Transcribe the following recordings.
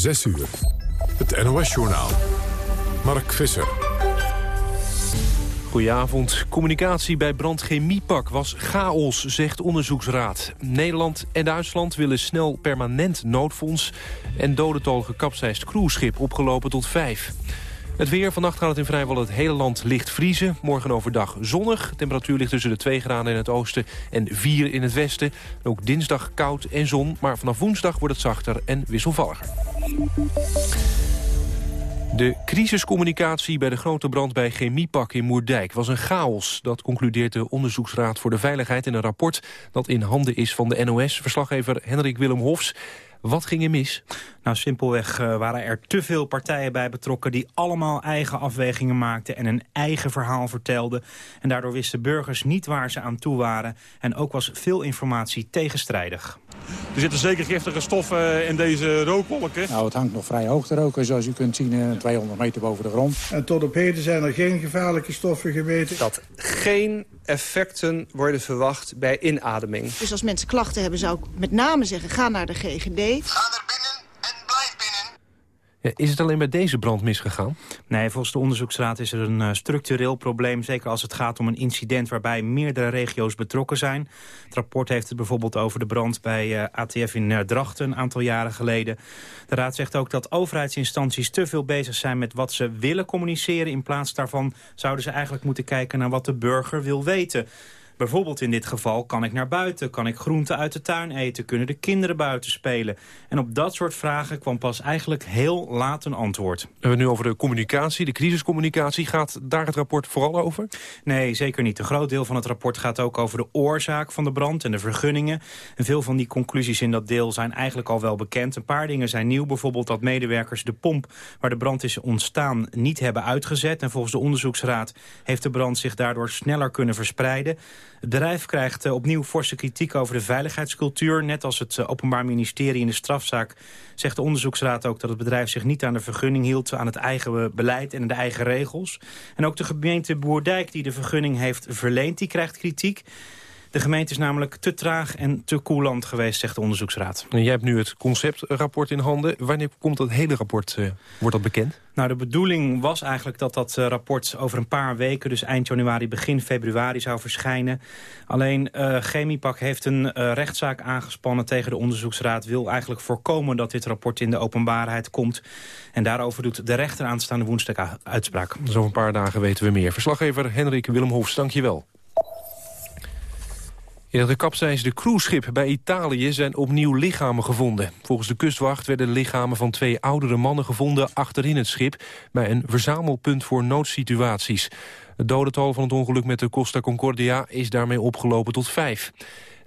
6 uur. Het NOS-journaal. Mark Visser. Goedenavond. Communicatie bij brandchemiepak was chaos, zegt onderzoeksraad. Nederland en Duitsland willen snel permanent noodfonds... en dodental gekapseist cruiseschip opgelopen tot vijf. Het weer. Vannacht gaat het in vrijwel het hele land licht vriezen. Morgen overdag zonnig. Temperatuur ligt tussen de 2 graden in het oosten en 4 in het westen. Ook dinsdag koud en zon. Maar vanaf woensdag wordt het zachter en wisselvalliger. De crisiscommunicatie bij de grote brand bij Chemiepak in Moerdijk was een chaos. Dat concludeert de Onderzoeksraad voor de Veiligheid in een rapport dat in handen is van de NOS. Verslaggever Hendrik Willem Hofs. Wat ging er mis? Nou, simpelweg uh, waren er te veel partijen bij betrokken... die allemaal eigen afwegingen maakten en een eigen verhaal vertelden. En daardoor wisten burgers niet waar ze aan toe waren. En ook was veel informatie tegenstrijdig. Er zitten zeker giftige stoffen in deze rookwolken. Nou, het hangt nog vrij hoog te roken, zoals u kunt zien, 200 eh, meter boven de grond. En tot op heden zijn er geen gevaarlijke stoffen gemeten. Dat geen effecten worden verwacht bij inademing. Dus als mensen klachten hebben, zou ik met name zeggen, ga naar de GGD. Ga er binnen. Ja, is het alleen bij deze brand misgegaan? Nee, volgens de onderzoeksraad is er een uh, structureel probleem. Zeker als het gaat om een incident waarbij meerdere regio's betrokken zijn. Het rapport heeft het bijvoorbeeld over de brand bij uh, ATF in Drachten een aantal jaren geleden. De raad zegt ook dat overheidsinstanties te veel bezig zijn met wat ze willen communiceren. In plaats daarvan zouden ze eigenlijk moeten kijken naar wat de burger wil weten. Bijvoorbeeld in dit geval, kan ik naar buiten? Kan ik groenten uit de tuin eten? Kunnen de kinderen buiten spelen? En op dat soort vragen kwam pas eigenlijk heel laat een antwoord. We hebben het nu over de communicatie, de crisiscommunicatie. Gaat daar het rapport vooral over? Nee, zeker niet. Een groot deel van het rapport gaat ook over de oorzaak van de brand en de vergunningen. En veel van die conclusies in dat deel zijn eigenlijk al wel bekend. Een paar dingen zijn nieuw. Bijvoorbeeld dat medewerkers de pomp waar de brand is ontstaan niet hebben uitgezet. En volgens de onderzoeksraad heeft de brand zich daardoor sneller kunnen verspreiden. Het bedrijf krijgt uh, opnieuw forse kritiek over de veiligheidscultuur. Net als het uh, Openbaar Ministerie in de strafzaak zegt de onderzoeksraad ook... dat het bedrijf zich niet aan de vergunning hield, aan het eigen beleid en de eigen regels. En ook de gemeente Boerdijk die de vergunning heeft verleend, die krijgt kritiek. De gemeente is namelijk te traag en te koelant geweest, zegt de onderzoeksraad. En jij hebt nu het conceptrapport in handen. Wanneer komt dat hele rapport, uh, wordt dat bekend? Nou, de bedoeling was eigenlijk dat dat uh, rapport over een paar weken... dus eind januari, begin februari zou verschijnen. Alleen uh, Chemiepak heeft een rechtszaak aangespannen tegen de onderzoeksraad... wil eigenlijk voorkomen dat dit rapport in de openbaarheid komt. En daarover doet de rechter aanstaande woensdag uitspraak. Dus over een paar dagen weten we meer. Verslaggever Henrik Willem Hofs, dank je wel. In het gekapseisde cruiseschip bij Italië zijn opnieuw lichamen gevonden. Volgens de kustwacht werden de lichamen van twee oudere mannen gevonden achterin het schip... bij een verzamelpunt voor noodsituaties. Het dodental van het ongeluk met de Costa Concordia is daarmee opgelopen tot vijf.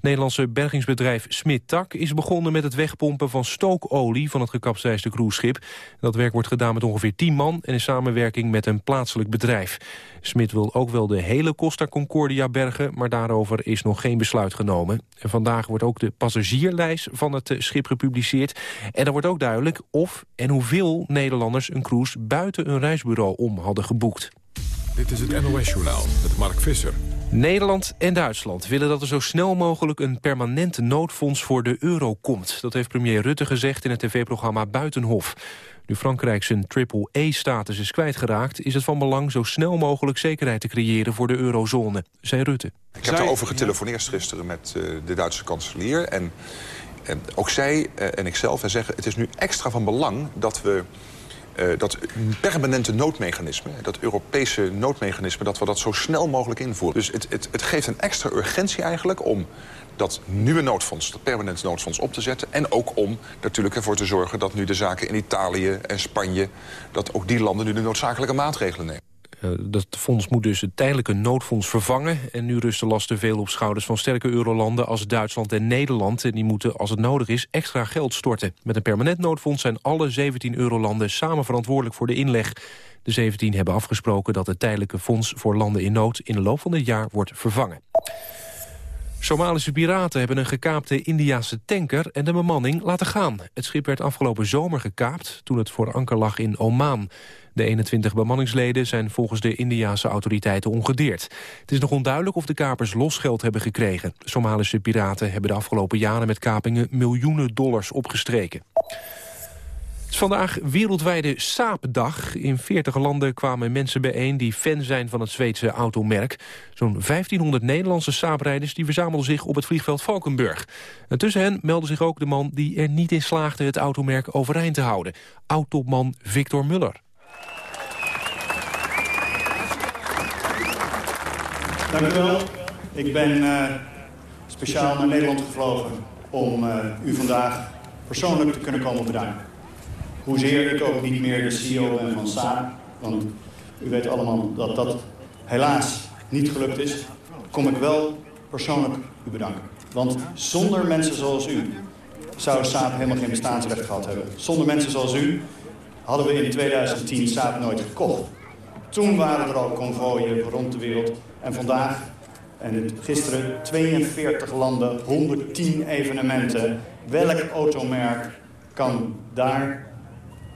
Nederlandse bergingsbedrijf Smit-Tak is begonnen met het wegpompen van stookolie van het gekapseisde cruiseschip. Dat werk wordt gedaan met ongeveer 10 man en in samenwerking met een plaatselijk bedrijf. Smit wil ook wel de hele Costa Concordia bergen, maar daarover is nog geen besluit genomen. En vandaag wordt ook de passagierlijst van het schip gepubliceerd. En dan wordt ook duidelijk of en hoeveel Nederlanders een cruise buiten een reisbureau om hadden geboekt. Dit is het NOS-journaal met Mark Visser. Nederland en Duitsland willen dat er zo snel mogelijk een permanent noodfonds voor de euro komt. Dat heeft premier Rutte gezegd in het tv-programma Buitenhof. Nu Frankrijk zijn triple-E-status is kwijtgeraakt... is het van belang zo snel mogelijk zekerheid te creëren voor de eurozone, zei Rutte. Ik heb daarover getelefoneerd gisteren met uh, de Duitse kanselier. En, en ook zij uh, en ikzelf en zeggen... het is nu extra van belang dat we dat permanente noodmechanisme, dat Europese noodmechanisme... dat we dat zo snel mogelijk invoeren. Dus het, het, het geeft een extra urgentie eigenlijk om dat nieuwe noodfonds, dat permanente noodfonds op te zetten. En ook om natuurlijk ervoor te zorgen dat nu de zaken in Italië en Spanje... dat ook die landen nu de noodzakelijke maatregelen nemen. Uh, dat fonds moet dus het tijdelijke noodfonds vervangen. En nu rusten lasten veel op schouders van sterke eurolanden als Duitsland en Nederland. En die moeten, als het nodig is, extra geld storten. Met een permanent noodfonds zijn alle 17 eurolanden samen verantwoordelijk voor de inleg. De 17 hebben afgesproken dat het tijdelijke fonds voor landen in nood in de loop van het jaar wordt vervangen. Somalische piraten hebben een gekaapte Indiase tanker en de bemanning laten gaan. Het schip werd afgelopen zomer gekaapt toen het voor anker lag in Oman. De 21 bemanningsleden zijn volgens de Indiase autoriteiten ongedeerd. Het is nog onduidelijk of de kapers losgeld hebben gekregen. Somalische piraten hebben de afgelopen jaren met kapingen miljoenen dollars opgestreken. Is vandaag wereldwijde saapdag. In 40 landen kwamen mensen bijeen die fan zijn van het Zweedse automerk. Zo'n 1500 Nederlandse saaprijders die verzamelden zich op het vliegveld Valkenburg. En tussen hen meldde zich ook de man die er niet in slaagde het automerk overeind te houden. Automan Victor Muller. Dank u wel. Ik ben uh, speciaal naar Nederland gevlogen om uh, u vandaag persoonlijk te kunnen komen bedanken. Hoezeer ik ook niet meer de CEO ben van Saab, want u weet allemaal dat dat helaas niet gelukt is, kom ik wel persoonlijk u bedanken. Want zonder mensen zoals u zou Saab helemaal geen bestaansrecht gehad hebben. Zonder mensen zoals u hadden we in 2010 Saab nooit gekocht. Toen waren er al konvooien rond de wereld. En vandaag en gisteren 42 landen, 110 evenementen. Welk automerk kan daar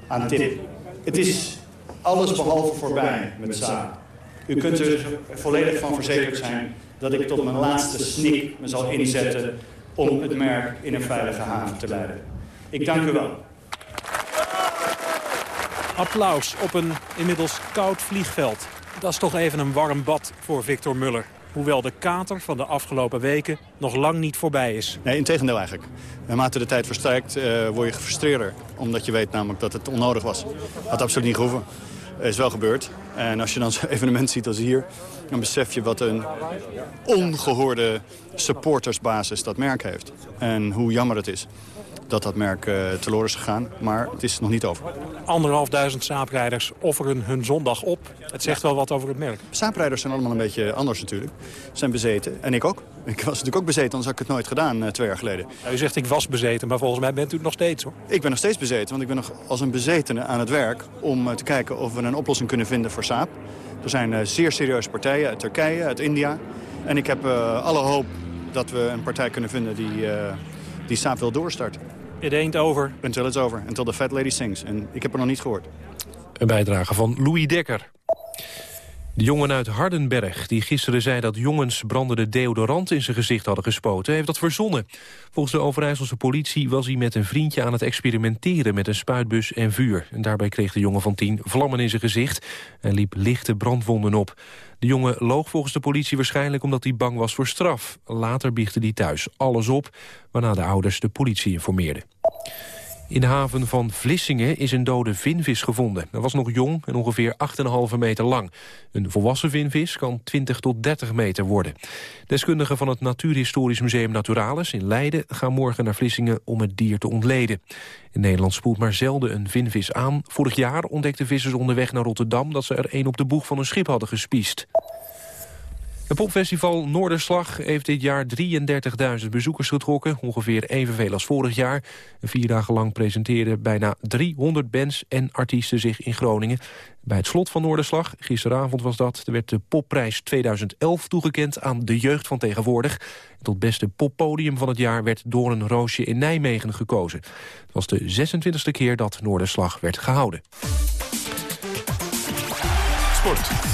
aan tippen? Het is alles behalve voorbij met Saab. U kunt er volledig van verzekerd zijn dat ik tot mijn laatste snik me zal inzetten om het merk in een veilige haven te leiden. Ik dank u wel. Applaus op een inmiddels koud vliegveld. Dat is toch even een warm bad voor Victor Muller. Hoewel de kater van de afgelopen weken nog lang niet voorbij is. Nee, in tegendeel eigenlijk. Naarmate de tijd verstrijkt uh, word je gefrustreerder. Omdat je weet namelijk dat het onnodig was. Had absoluut niet gehoeven. is wel gebeurd. En als je dan zo'n evenement ziet als hier... dan besef je wat een ongehoorde supportersbasis dat merk heeft. En hoe jammer het is dat dat merk uh, teloor is gegaan. Maar het is nog niet over. Anderhalfduizend saaprijders offeren hun zondag op. Het zegt wel wat over het merk. Saaprijders zijn allemaal een beetje anders natuurlijk. Zijn bezeten. En ik ook. Ik was natuurlijk ook bezeten, anders had ik het nooit gedaan uh, twee jaar geleden. Ja, u zegt ik was bezeten, maar volgens mij bent u het nog steeds hoor. Ik ben nog steeds bezeten, want ik ben nog als een bezetene aan het werk... om uh, te kijken of we een oplossing kunnen vinden voor Saab. Er zijn zeer serieuze partijen uit Turkije, uit India. En ik heb alle hoop dat we een partij kunnen vinden die, die Saab wil doorstarten. It ain't over. Until it's over. Until the fat lady sings. En ik heb er nog niet gehoord. Een bijdrage van Louis Dekker. De jongen uit Hardenberg, die gisteren zei dat jongens brandende deodorant in zijn gezicht hadden gespoten, heeft dat verzonnen. Volgens de Overijsselse politie was hij met een vriendje aan het experimenteren met een spuitbus en vuur. En daarbij kreeg de jongen van tien vlammen in zijn gezicht en liep lichte brandwonden op. De jongen loog volgens de politie waarschijnlijk omdat hij bang was voor straf. Later biechtte hij thuis alles op, waarna de ouders de politie informeerden. In de haven van Vlissingen is een dode vinvis gevonden. Hij was nog jong en ongeveer 8,5 meter lang. Een volwassen vinvis kan 20 tot 30 meter worden. Deskundigen van het Natuurhistorisch Museum Naturalis in Leiden... gaan morgen naar Vlissingen om het dier te ontleden. In Nederland spoelt maar zelden een vinvis aan. Vorig jaar ontdekten vissers onderweg naar Rotterdam... dat ze er een op de boeg van een schip hadden gespiest. Het popfestival Noorderslag heeft dit jaar 33.000 bezoekers getrokken. Ongeveer evenveel als vorig jaar. Vier dagen lang presenteerden bijna 300 bands en artiesten zich in Groningen. Bij het slot van Noorderslag, gisteravond was dat... er werd de popprijs 2011 toegekend aan de jeugd van tegenwoordig. Tot beste poppodium van het jaar werd Door een Roosje in Nijmegen gekozen. Het was de 26e keer dat Noorderslag werd gehouden. Sport.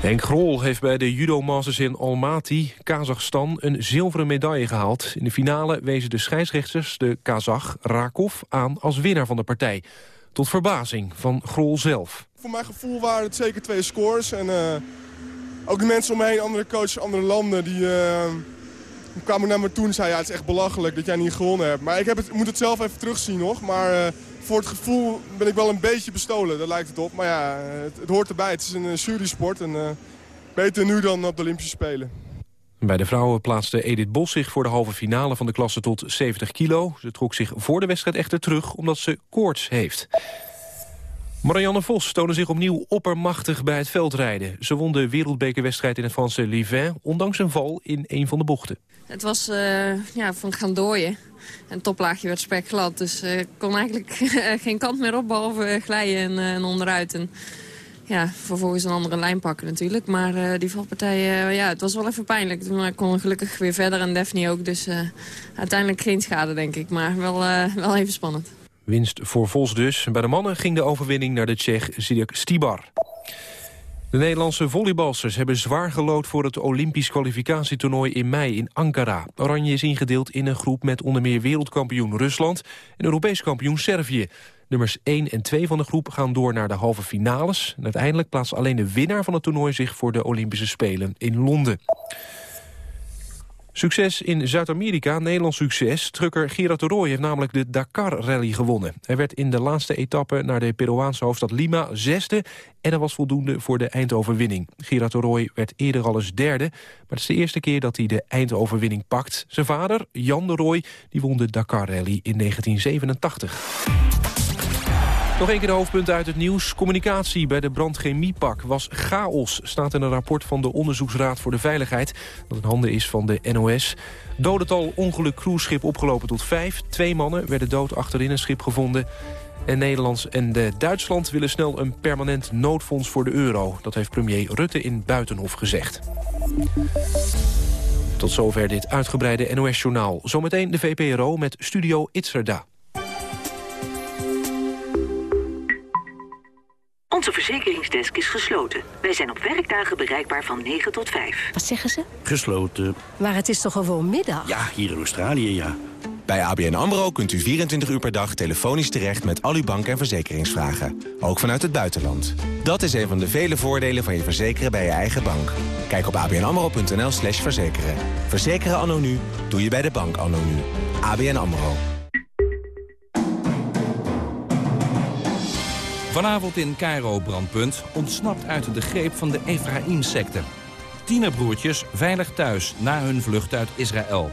Henk Grol heeft bij de Judo Masters in Almaty, Kazachstan, een zilveren medaille gehaald. In de finale wezen de scheidsrechters de Kazach Rakov aan als winnaar van de partij. Tot verbazing van Grol zelf. Voor mijn gevoel waren het zeker twee scores. En uh, ook de mensen om me heen, andere coaches, andere landen, die uh, kwamen naar me toe en zeiden... ja, het is echt belachelijk dat jij niet gewonnen hebt. Maar ik heb het, moet het zelf even terugzien nog. Maar uh, voor het gevoel ben ik wel een beetje bestolen, daar lijkt het op. Maar ja, het, hoort erbij. Het is een jurysport en uh, beter nu dan op de Olympische Spelen. Bij de vrouwen plaatste Edith Bos zich voor de halve finale van de klasse tot 70 kilo. Ze trok zich voor de wedstrijd echter terug omdat ze koorts heeft. Marianne Vos toonde zich opnieuw oppermachtig bij het veldrijden. Ze won de wereldbekerwedstrijd in het Franse Livin... ondanks een val in een van de bochten. Het was uh, ja, van gaan dooien. En toplaagje werd spekglad. Dus ik uh, kon eigenlijk geen kant meer op, behalve glijden en, onderuit. En, ja, vervolgens een andere lijn pakken natuurlijk. Maar die valpartij, ja, het was wel even pijnlijk. Toen kon gelukkig weer verder en Daphne ook. Dus uiteindelijk geen schade, denk ik. Maar wel, wel even spannend. Winst voor Vos dus. Bij de mannen ging de overwinning naar de Tsjech Zidek Stibar. De Nederlandse volleybalsters hebben zwaar gelood voor het Olympisch kwalificatietoernooi in mei in Ankara. Oranje is ingedeeld in een groep met onder meer wereldkampioen Rusland en Europees kampioen Servië. Nummers 1 en 2 van de groep gaan door naar de halve finales. Uiteindelijk plaatst alleen de winnaar van het toernooi zich voor de Olympische Spelen in Londen. Succes in Zuid-Amerika, Nederlands succes. Trucker Gerard de Rooij heeft namelijk de Dakar-rally gewonnen. Hij werd in de laatste etappe naar de Peruaanse hoofdstad Lima zesde... en dat was voldoende voor de eindoverwinning. Gerard de Rooij werd eerder al eens derde... maar het is de eerste keer dat hij de eindoverwinning pakt. Zijn vader, Jan de Rooij, die won de Dakar-rally in 1987. Nog een keer de hoofdpunten uit het nieuws. Communicatie bij de brandchemiepak was chaos, staat in een rapport van de Onderzoeksraad voor de Veiligheid, dat in handen is van de NOS. Dodental ongeluk cruiseschip opgelopen tot vijf. Twee mannen werden dood achterin een schip gevonden. En Nederlands en Duitsland willen snel een permanent noodfonds voor de euro. Dat heeft premier Rutte in Buitenhof gezegd. Tot zover dit uitgebreide NOS-journaal. Zometeen de VPRO met Studio Itzerda. Onze verzekeringsdesk is gesloten. Wij zijn op werkdagen bereikbaar van 9 tot 5. Wat zeggen ze? Gesloten. Maar het is toch gewoon middag? Ja, hier in Australië, ja. Bij ABN AMRO kunt u 24 uur per dag telefonisch terecht met al uw bank- en verzekeringsvragen. Ook vanuit het buitenland. Dat is een van de vele voordelen van je verzekeren bij je eigen bank. Kijk op abnamro.nl slash verzekeren. Verzekeren anno nu, doe je bij de bank anno nu. ABN AMRO. Vanavond in Cairo Brandpunt ontsnapt uit de greep van de Ephraim-secte. Tienerbroertjes veilig thuis na hun vlucht uit Israël.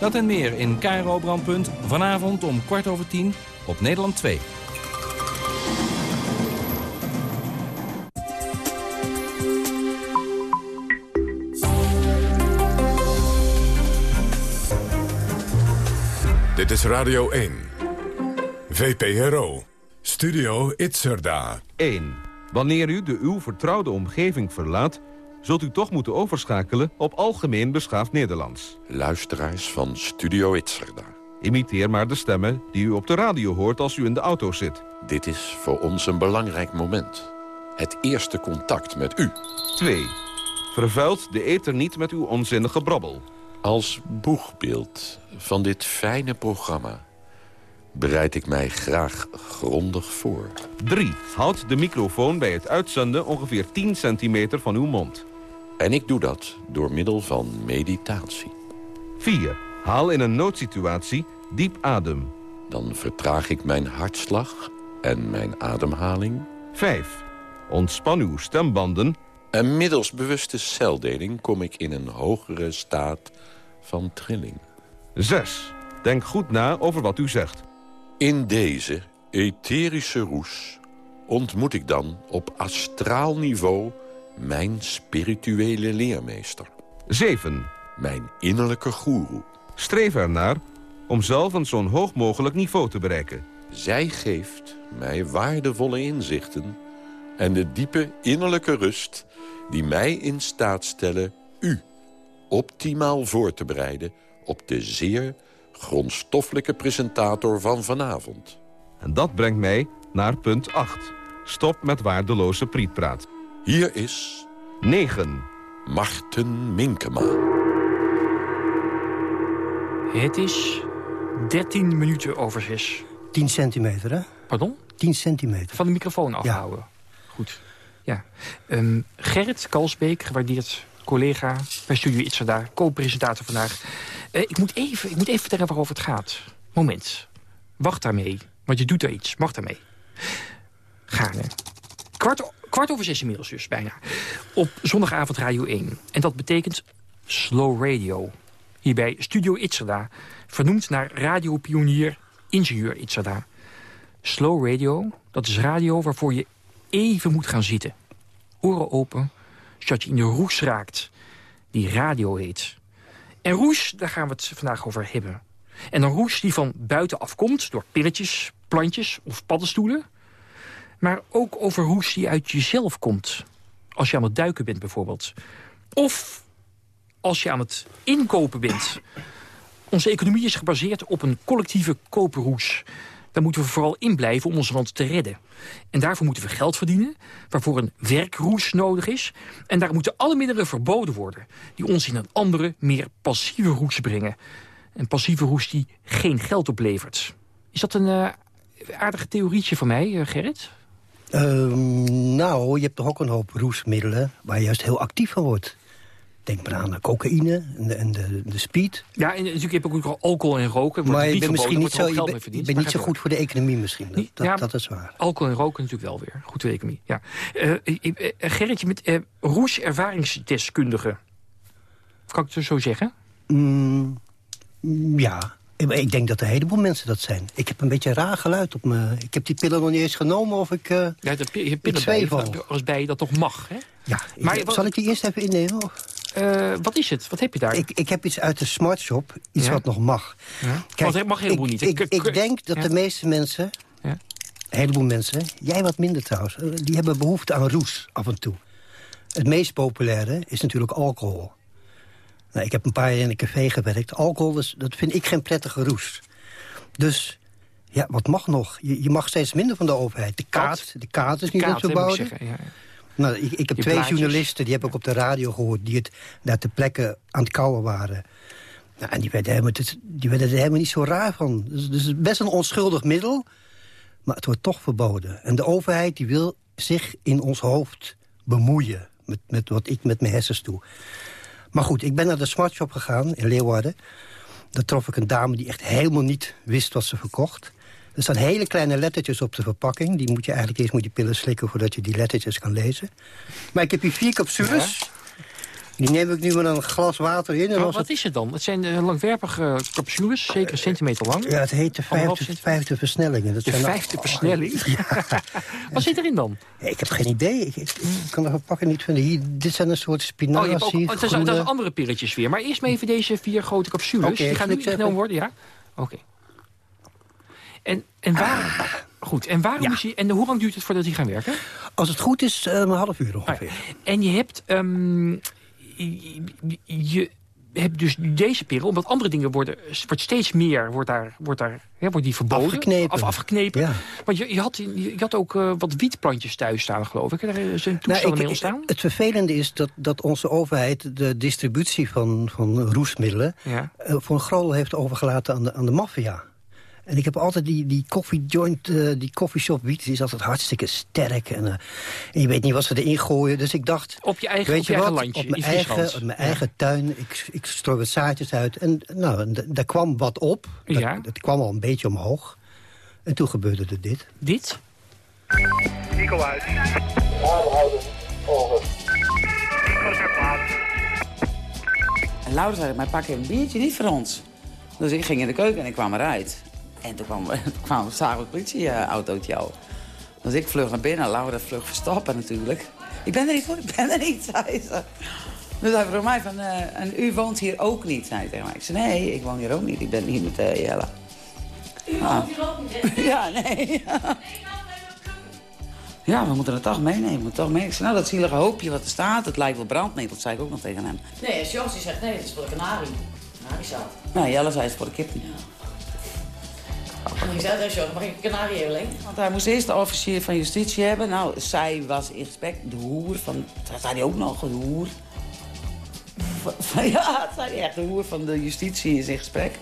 Dat en meer in Cairo Brandpunt vanavond om kwart over tien op Nederland 2. Dit is Radio 1. VPRO. Studio Itzerda. 1. Wanneer u de uw vertrouwde omgeving verlaat... zult u toch moeten overschakelen op algemeen beschaafd Nederlands. Luisteraars van Studio Itzerda. Imiteer maar de stemmen die u op de radio hoort als u in de auto zit. Dit is voor ons een belangrijk moment. Het eerste contact met u. 2. Vervuilt de ether niet met uw onzinnige brabbel. Als boegbeeld van dit fijne programma bereid ik mij graag grondig voor. 3. Houd de microfoon bij het uitzenden ongeveer 10 centimeter van uw mond. En ik doe dat door middel van meditatie. 4. Haal in een noodsituatie diep adem. Dan vertraag ik mijn hartslag en mijn ademhaling. 5. Ontspan uw stembanden. En middels bewuste celdeling kom ik in een hogere staat van trilling. 6. Denk goed na over wat u zegt. In deze etherische roes ontmoet ik dan op astraal niveau mijn spirituele leermeester. 7. Mijn innerlijke goeroe. Streef ernaar om zelf een zo'n hoog mogelijk niveau te bereiken. Zij geeft mij waardevolle inzichten en de diepe innerlijke rust... die mij in staat stellen u optimaal voor te bereiden... op de zeer grondstoffelijke presentator van vanavond. En dat brengt mij naar punt 8. Stop met waardeloze prietpraat. Hier is... 9. Marten Minkema. Het is 13 minuten over 6. 10 centimeter, hè? Pardon? 10 centimeter. Van de microfoon afhouden. Ja. Goed. Ja. Um, Gerrit Kalsbeek, gewaardeerd collega bij Studio Itzerda, co-presentator vandaag. Uh, ik, moet even, ik moet even vertellen waarover het gaat. Moment. Wacht daarmee, want je doet er iets. Wacht daarmee. Gaarne. Kwart, kwart over zes inmiddels dus, bijna. Op zondagavond Radio 1. En dat betekent Slow Radio. Hier bij Studio Itzerda. Vernoemd naar radiopionier ingenieur Itzerda. Slow Radio, dat is radio waarvoor je even moet gaan zitten. Oren open, zodat je in de roes raakt. Die radio heet. En roes, daar gaan we het vandaag over hebben. En een roes die van buiten afkomt door pilletjes, plantjes of paddenstoelen. Maar ook over roes die uit jezelf komt. Als je aan het duiken bent bijvoorbeeld. Of als je aan het inkopen bent. Onze economie is gebaseerd op een collectieve kooproes. Daar moeten we vooral in blijven om ons land te redden. En daarvoor moeten we geld verdienen, waarvoor een werkroes nodig is. En daar moeten alle middelen verboden worden... die ons in een andere, meer passieve roes brengen. Een passieve roes die geen geld oplevert. Is dat een uh, aardige theorietje van mij, eh, Gerrit. Ehm, nou, je hebt toch ook een hoop roesmiddelen waar je juist heel actief van wordt. Denk maar aan de cocaïne en de, en de, de speed. Ja, en natuurlijk heb ik ook alcohol en roken. Maar je bent misschien niet zo, je geld je verdiend. niet zo goed voor de economie misschien. Dat, dat, Ja, dat is waar. Alcohol en roken natuurlijk wel weer. Goed voor de economie, ja. Eh, eh, eh, Gerritje, met Roes ervaringsdeskundige. Kan ik het zo zeggen? Mm, ja, ik- denk dat een heleboel mensen dat zijn. Ik heb een beetje raar geluid op me. Ik heb die pillen nog niet eens genomen of ik... eh, Ja, de je pillen bij, als bij je dat toch mag, hè? Ja, Maar zal ik die eerst even innemen? Of? Eh, wat is het? Wat heb je daar? Ik, ik heb iets uit de Smart Shop, iets Ja? wat nog mag. Want het mag helemaal niet. Ik, Ik- denk dat Ja. de meeste mensen, Ja. een heleboel mensen... jij wat minder trouwens, eh, die hebben behoefte aan roes af en toe. Het meest populaire is natuurlijk alcohol. Nou, ik heb een paar jaar in een café gewerkt. Alcohol, is, dat vind ik geen prettige roes. Dus, ja, wat mag nog? Je, je mag steeds minder van de overheid. De kaart, de kaart is niet op te moet ik ja. Nou, ik, ik heb Je twee journalisten, die heb ik op de radio gehoord... die het daar ter plekke aan het kouwen waren. Nou, en die werden, helemaal, die werden er helemaal niet zo raar van. Dus, dus het is best een onschuldig middel, maar het wordt toch verboden. En de overheid die wil zich in ons hoofd bemoeien... met, met wat ik met mijn hersens doe. Maar goed, ik ben naar de Smart Shop gegaan in Leeuwarden. Daar trof ik een dame die echt helemaal niet wist wat ze verkocht. Er staan hele kleine lettertjes op de verpakking. Die moet je eigenlijk eerst moet je pillen slikken voordat je die lettertjes kan lezen. Maar ik heb hier vier capsules. Die neem ik nu met een glas water in. En Maar wat is het dan? Het zijn eh, langwerpige capsules, zeker een centimeter lang. Ja, het heet de vijfde, vijfde versnelling. En Dat De zijn vijfde versnelling? Wat zit erin dan? Ja, ik heb geen idee. Ik, ik, ik kan de verpakking niet vinden. Hier, dit zijn een soort Oh, je spinazie, hebt ook, oh, dat, zijn, andere pilletjes weer. Maar eerst maar even deze vier grote capsules. Die gaan nu ingenomen worden, ja? Oké. En, en, waar, goed, en, waarom is die, en hoe lang duurt het voordat die gaan werken? Als het goed is, eh, een half uur ongeveer. En je hebt, ehm, je, hebt dus deze pillen, omdat andere dingen worden, wordt steeds meer, wordt daar, wordt daar, hè, wordt die verboden. Afgeknepen. Af, afgeknepen. Ja. Want je, je, had, je had ook eh, wat wietplantjes thuis staan, geloof ik. Er is een Nou, ik- mee ontstaan. het vervelende is dat, dat onze overheid de distributie van, van roesmiddelen... Ja. eh, voor een groot heeft overgelaten aan de, aan de maffia. En ik heb altijd die, die koffiejoint, eh, die coffeeshop wiet, die is altijd hartstikke sterk. En, eh, en je weet niet wat ze erin gooien. Dus ik dacht, Op je eigen, weet op je je eigen wat, landje, op mijn eigen, op mijn eigen tuin, ik, ik strooi wat zaadjes uit. En nou, daar kwam wat op. Dat, Ja. dat kwam al een beetje omhoog. En toen gebeurde er dit. Dit? Nico uit. En Laura zei, maar pak een biertje, niet voor ons. Dus ik ging in de keuken en ik kwam eruit. En toen kwam, toen kwam zagen we politieautootje al. Dus ik vlug naar binnen, Laura vlug verstappen natuurlijk. Ik ben er niet hoor, ik ben er niet, zei ze. Dus hij vroeg mij van, eh, en u woont hier ook niet, zei hij tegen mij. Ik zei, nee, ik woon hier ook niet, ik ben hier met uh, Jelle. U Ah. woont hier ook niet, hè? Ja, nee. Ja, we moeten het toch meenemen. We moeten toch mee. Ik zei, nou, dat zielige hoopje wat er staat, het lijkt wel brandnetel. Dat zei ik ook nog tegen hem. Nee, als zegt nee, het is voor de kanarie. Kanariezaad. Nou, Jelle zei het is voor de kip. En ik zei mag ik een leen? Want hij moest eerst de officier van justitie hebben. Nou, zij was in gesprek, de hoer van... Dat zei hij ook nog, de hoer. Van- Ja, dat zei hij echt, de hoer van de justitie is in gesprek.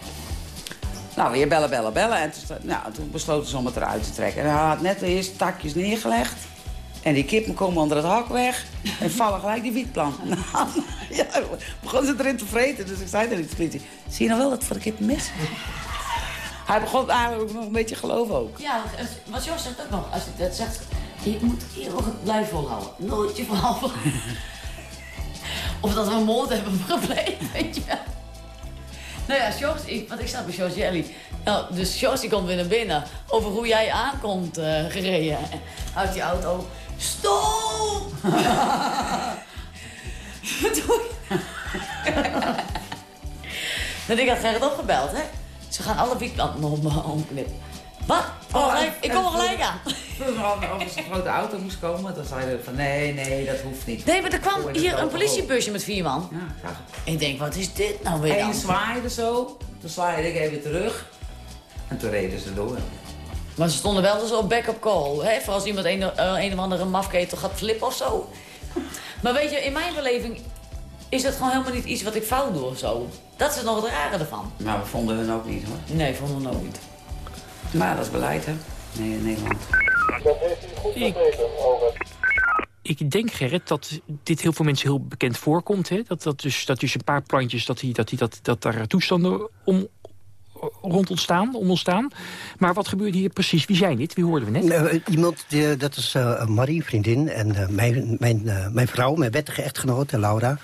Nou, weer bellen, bellen, bellen. En toen, nou, toen besloten ze om het eruit te trekken. En hij had net de eerste takjes neergelegd. En die kippen komen onder het hak weg. En vallen gelijk die wietplanten. Nou, ja, begon ze erin te vreten. Dus ik zei tegen de politie... Zie je nou wel dat het voor de kippen mis? Hij begon eigenlijk nog een beetje geloven ook. Ja, wat Jos zegt ook nog, als hij dat zegt, je moet eeuwig blijven volhouden. Nooit je verhaal. Of dat we een moord hebben gepleegd, weet je. Nou ja, Jos, ik, want ik sta bij Jos Jelly. Nou, dus Jos die komt weer naar binnen over hoe jij aankomt eh, gereden. Uit die auto. Stop! Wat doe je? Dan ik had Gerrit opgebeld, hè. Ze gaan alle wietplanten om, omknippen. Wat? Oh, gelijk- ik kom er gelijk aan. Over zijn grote auto moest komen, dan zei hij van nee, nee, dat hoeft niet. Nee, maar er kwam hier een politiebusje met vier man. Ja, Ik denk, wat is dit nou weer dan? Eén zwaaide zo, toen zwaaide ik even terug. En toen reden ze door. Maar ze stonden wel dus op back-up call. Hè? Voor als iemand een, eh, een of andere mafketel gaat flippen of zo. Maar weet je, in mijn beleving is het gewoon helemaal niet iets wat ik fout doe of zo. Dat is nog het rare ervan. Maar we vonden hun ook niet hoor. Nee, vonden we ook niet. Maar dat is beleid hè. Nee, in Nederland. Ik, ik denk, Gerrit, dat dit heel veel mensen heel bekend voorkomt. Hè? Dat, dat, dus, dat dus een paar plantjes, dat, die, dat, die, dat, dat daar toestanden om, rond ontstaan, om ontstaan. Maar wat gebeurde hier precies? Wie zijn dit? Wie hoorden we net? Nou, iemand, die, dat is uh, Marie, vriendin. En uh, mijn, mijn, uh, mijn vrouw, mijn wettige echtgenote, Laura...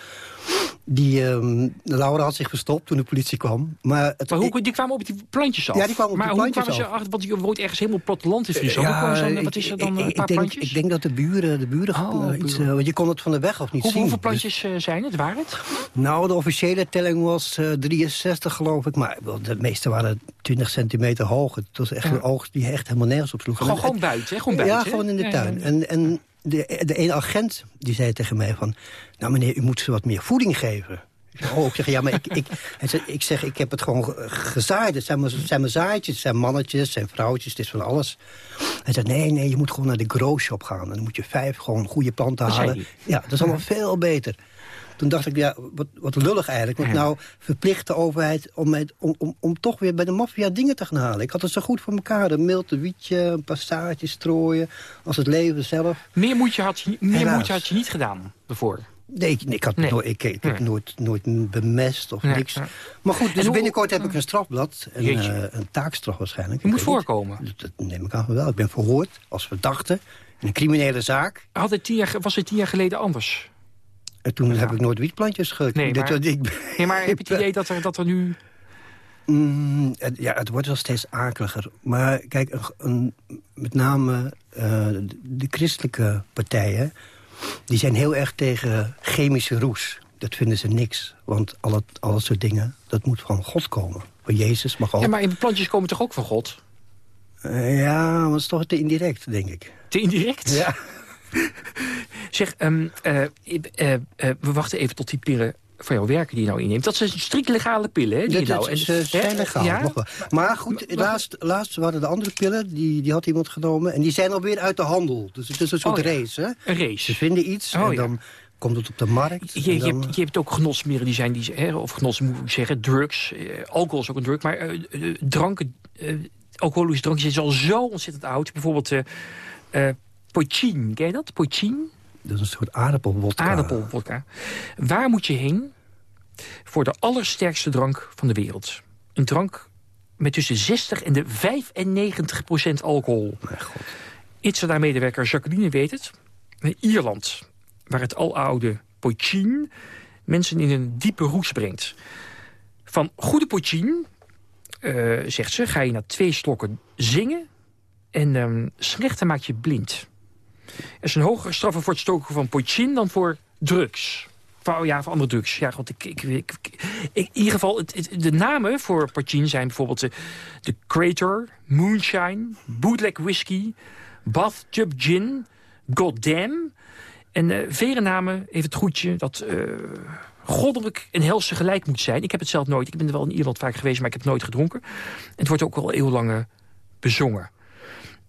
Die, uh, Laura had zich verstopt toen de politie kwam. Maar, het, maar hoe, die kwamen op die plantjes af? Ja, die kwamen op maar die plantjes hoe kwamen af. ze achter? Want je woont ergens helemaal platteland in Friesland. Ja, ze wat is er dan, ik, een paar ik denk, plantjes? Ik denk dat de buren, de buren Oh, iets... Uh, want je kon het van de weg af niet Hoe, zien. hoeveel plantjes uh, zijn het? Waar het? Nou, de officiële telling was uh, 63, geloof ik. Maar de meeste waren 20 centimeter hoog. Het was echt Ja. een oogst die echt helemaal nergens op sloeg. Gewoon, En- gewoon buiten, hè? Gewoon buiten, Ja, hè? gewoon in de tuin. En, en de, de ene agent die zei tegen mij van... nou meneer, u moet ze wat meer voeding geven. Ik zeg, oh, ik zeg, ja, maar ik, ik, ik zeg, ik heb het gewoon ge- gezaaid. Het zijn zijn mijn zaadjes, het zijn mannetjes, het zijn vrouwtjes, het is van alles. Hij zei, nee, nee, je moet gewoon naar de grow shop gaan. En dan moet je vijf gewoon goede planten Dat halen. Ja, dat is allemaal veel beter. Toen dacht ik, ja, wat, wat lullig eigenlijk. Want Ja. nou verplicht de overheid om, mij- om, om, om toch weer bij de maffia dingen te gaan halen. Ik had het zo goed voor elkaar. Een mild een wietje, een paar zaadjes strooien. Als het leven zelf. Meer moeite had je, meer Helaas. moeite had je niet gedaan ervoor. Nee, ik, ik, had Nee. nooit, ik, ik heb nooit, nooit bemest of Nee, niks. Maar goed, dus hoe- binnenkort heb ik een strafblad. Een, eh, een taakstraf waarschijnlijk. Je moet voorkomen. Dat, dat neem ik aan wel. Ik ben verhoord als verdachte in een criminele zaak. Had het tien jaar, was het tien jaar geleden anders? En toen heb ik nooit wietplantjes ge... Nee, maar- wat ik, Nee, maar heb je het idee dat er, dat er nu... Mm, het- ja, het wordt wel steeds akeliger. Maar kijk, een, een- met name eh, de, de christelijke partijen... die zijn heel erg tegen chemische roes. Dat vinden ze niks. Want al, het, al dat soort dingen, dat moet van God komen. Van Jezus mag ook. Ja, maar in plantjes komen toch ook van God? Eh, ja, maar het is toch te indirect, denk ik. Te indirect? Ja. Zeg, ehm, eh, eh, eh, we wachten even tot die pillen van jouw werken die je nou inneemt. Dat zijn strikt legale pillen, hè? Die Dat, nou, en- zijn legaal, Ja? nog wel. Maar goed, laatst, laatst waren de andere pillen, die, die had iemand genomen... en die zijn alweer uit de handel. Dus het is een soort Oh ja. race, hè? Een race. Ze vinden iets Oh en ja. dan komt het op de markt. Je, je, dan- hebt, je hebt ook genotsmiddelen die zijn, die, hè, of genots moet ik zeggen, drugs. eh, alcohol is ook een drug, maar eh, eh, dranken, eh, alcoholische drankjes zijn al zo ontzettend oud. Bijvoorbeeld Poitin, ken je dat? Poitin? Dat is een soort aardappelwodka. Aardappelvodka. Waar moet je heen voor de allersterkste drank van de wereld? Een drank met tussen 60 en de 95 procent alcohol. Itzada-medewerker Jacqueline weet het. In Ierland, waar het aloude Poitin mensen in een diepe roes brengt. Van goede Poitin, eh, zegt ze, ga je na twee slokken zingen... en ehm slechte maakt je blind. Er zijn hogere straffen voor het stoken van Poitin dan voor drugs. Voor, ja, voor andere drugs. Ja, want ik, ik, in ieder geval, de namen voor Poitin zijn bijvoorbeeld de, de Crater, Moonshine, Bootleg Whisky, Bathtub Gin, Goddamn. En eh, vele namen heeft het goedje dat eh, goddelijk en hels tegelijk moet zijn. Ik heb het zelf nooit. Ik ben er wel in Ierland vaak geweest, maar ik heb het nooit gedronken. En het wordt ook al eeuwenlang eh, bezongen.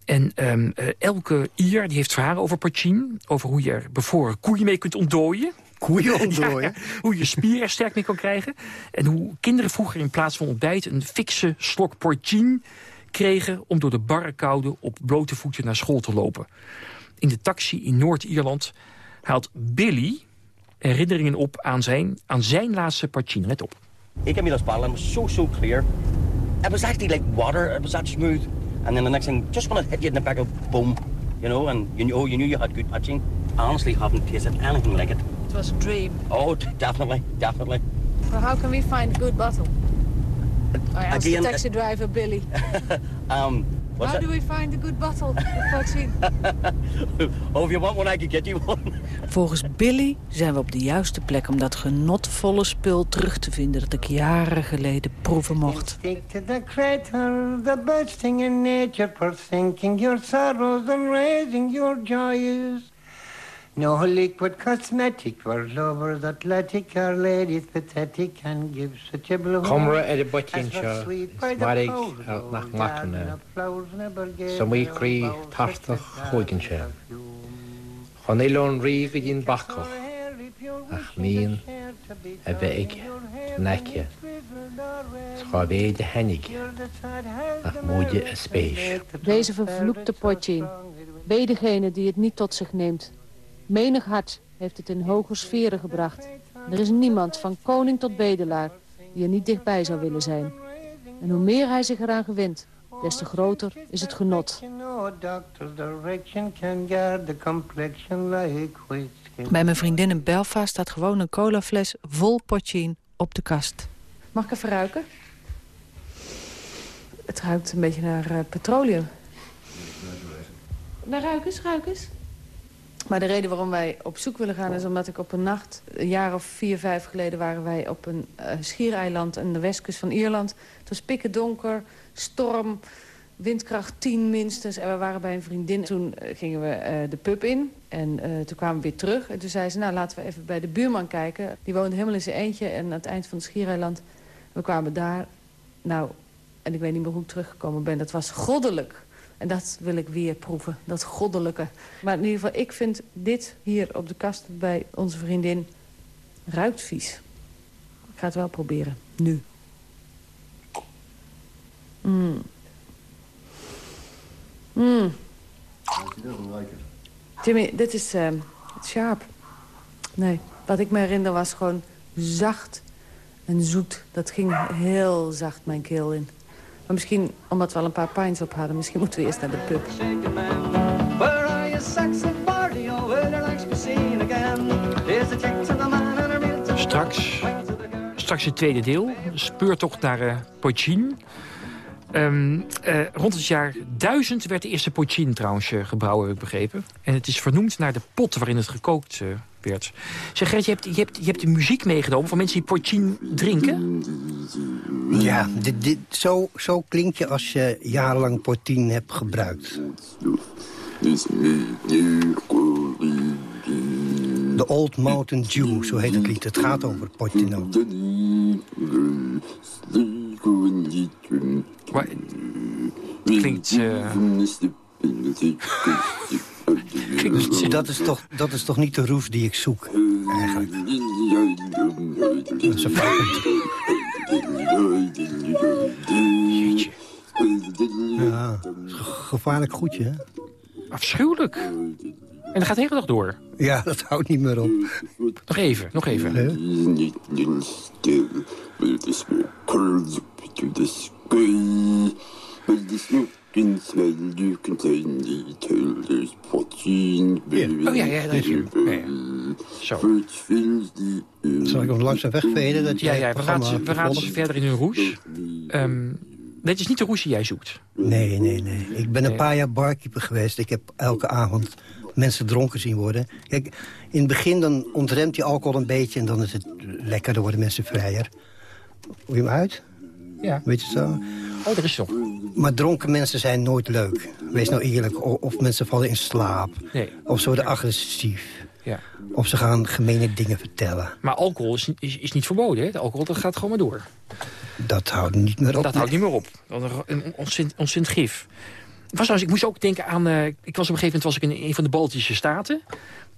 En ehm, eh, elke Ier die heeft verhalen over Pachin. Over hoe je er bevoren koeien mee kunt ontdooien. Koeien ontdooien? Ja, hoe je spieren er sterk mee kan krijgen. En hoe kinderen vroeger in plaats van ontbijt... een fikse slok Pachin kregen... om door de barre koude op blote voeten naar school te lopen. In de taxi in Noord-Ierland haalt Billy herinneringen op aan zijn, aan zijn laatste Pachin. Let op. He gave me this bottle it was so, so clear. It was actually like water. It was that smooth. And then the next thing, just when it hit you in the back of boom, you know, and you know you knew you had good patching. I honestly haven't tasted anything like it. It was a dream. Oh, definitely, definitely. Well, how can we find good bottle? I asked Again, the taxi driver, Billy. Um, what's how it? do we find a good bottle of oh, if you want one, I could get you one. Volgens Billy zijn we op de juiste plek om dat genotvolle spul terug te vinden dat ik jaren geleden proeven mocht. Stick to the crater, the best thing in nature for sinking your sorrows and raising your joys. No liquid cosmetic for lovers athletic or ladies pathetic and give such a blow. Comra er sio, sweet by the smarig a nach gave Som i flowers tartach a sio. Chon ei lôn rig ydyn bacoch. Ach mi'n be ig necia. Ga bij de hennig. Ach, moet je een spees. Deze vervloekte potje. Wee degene die het niet tot zich neemt. Menig hart heeft het in hoge sferen gebracht. Er is niemand, van koning tot bedelaar, die er niet dichtbij zou willen zijn. En hoe meer hij zich eraan gewint, des te groter is het genot. Bij mijn vriendin in Belfast staat gewoon een colafles vol potje op de kast. Mag ik even ruiken? Het ruikt een beetje naar uh, petroleum. Naar ruik eens, ruik eens. Maar de reden waarom wij op zoek willen gaan is omdat ik op een nacht... een jaar of vier, vijf geleden waren wij op een uh, schiereiland... aan de westkust van Ierland. Het was pikken donker, storm, windkracht 10 minstens. En we waren bij een vriendin. Toen uh, gingen we uh, de pub in en toen kwamen we weer terug. En toen zei ze, nou laten we even bij de buurman kijken. Die woonde helemaal in zijn eentje en aan het eind van het schiereiland... we kwamen daar, nou, en ik weet niet meer hoe ik teruggekomen ben. Dat was goddelijk. En dat wil ik weer proeven, dat goddelijke. Maar in ieder geval, ik vind dit hier op de kast bij onze vriendin ruikt vies. Ik ga het wel proberen, nu. Mm. Mm. Jimmy, dit is uh, sharp. Nee, wat ik me herinner was gewoon zacht en zoet. Dat ging heel zacht mijn keel in. Maar misschien, omdat we al een paar pints op hadden... misschien moeten we eerst naar de pub. Straks, straks het tweede deel. Speurtocht naar uh, Pochin. Um, uh, rond het jaar 1000 werd de eerste Pochin trouwens uh, gebrouwen, heb ik begrepen. En het is vernoemd naar de pot waarin het gekookt Zeg Gert, je hebt, je, hebt, je hebt de muziek meegenomen van mensen die Pochin drinken? Ja, dit, dit, zo, zo klinkt je als je jarenlang Pochin hebt gebruikt. The Old Mountain Dew, zo heet het lied. Het gaat over Pochin ook. Maar, klinkt... Uh... dat, is toch, dat is toch niet de roes die ik zoek, eigenlijk. Dat is een fout. Jeetje. Ja, gevaarlijk goedje, hè? Afschuwelijk. En dat gaat de hele dag door? Ja, dat houdt niet meer op. Nog even, nog even. He? Oh ja, ja, dat is ja, ja. Zo. Zal ik hem langzaam wegveden? Dat ja, ja, we raden, we raden ze verder in hun roes. Um, dit is niet de roes die jij zoekt. Nee, nee, nee. Ik ben een paar jaar barkeeper geweest. Ik heb elke avond mensen dronken zien worden. Kijk, in het begin dan ontremt je alcohol een beetje... en dan is het lekker, dan worden mensen vrijer. Hoor je hem uit? Ja. Weet je zo? Oh, er is toch. Maar dronken mensen zijn nooit leuk. Wees nou eerlijk. Of, of mensen vallen in slaap. Nee. Of ze worden agressief. Ja. Of ze gaan gemene dingen vertellen. Maar alcohol is, is, is niet verboden, hè? De alcohol dat gaat gewoon maar door. Dat houdt niet meer op. Dat houdt niet meer op. Een ontzettend, ontzettend gif. Was trouwens, ik moest ook denken aan... Uh, ik was op een gegeven moment was ik in een van de Baltische Staten.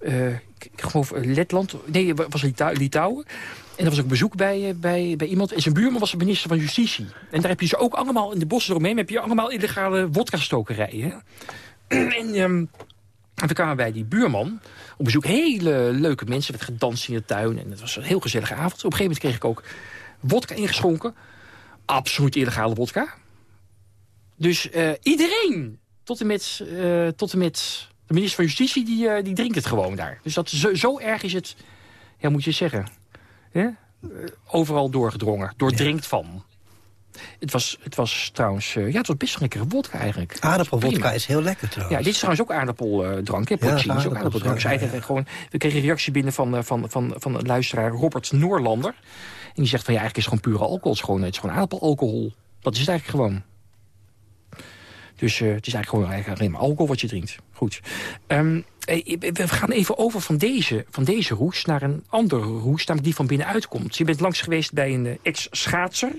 Uh, ik geloof Letland. Nee, was Litouwen. En er was ook bezoek bij, bij, bij iemand. En zijn buurman was de minister van Justitie. En daar heb je ze ook allemaal, in de bossen eromheen... heb je allemaal illegale wodka-stokerijen. en... Um, en we kwamen bij die buurman op bezoek. Hele leuke mensen. Werd gedanst in de tuin. En het was een heel gezellige avond. Op een gegeven moment kreeg ik ook wodka ingeschonken. Absoluut illegale wodka. Dus uh, iedereen, tot en, met, uh, tot en met de minister van Justitie, die, uh, die drinkt het gewoon daar. Dus dat, zo, zo erg is het, ja, moet je zeggen, hè? overal doorgedrongen. Doordrinkt van. Het was, het was trouwens, ja, het was best een lekkere wodka eigenlijk. Aardappelwodka is heel lekker trouwens. Ja, dit is trouwens ook aardappeldrang, hè? Ja, is ook aardappeldrang. Dus eigenlijk gewoon, we kregen een reactie binnen van, van, van, van een luisteraar Robert Noorlander. En die zegt van, ja, eigenlijk is het gewoon pure alcohol. Het is gewoon, het is gewoon aardappelalcohol. Dat is het eigenlijk gewoon. Dus eh, het is eigenlijk gewoon eigenlijk alleen maar alcohol wat je drinkt. Goed. Ehm, eh, we gaan even over van deze, van deze roes naar een andere roes, namelijk die van binnenuit komt. Je bent langs geweest bij een eh, ex-schaatser,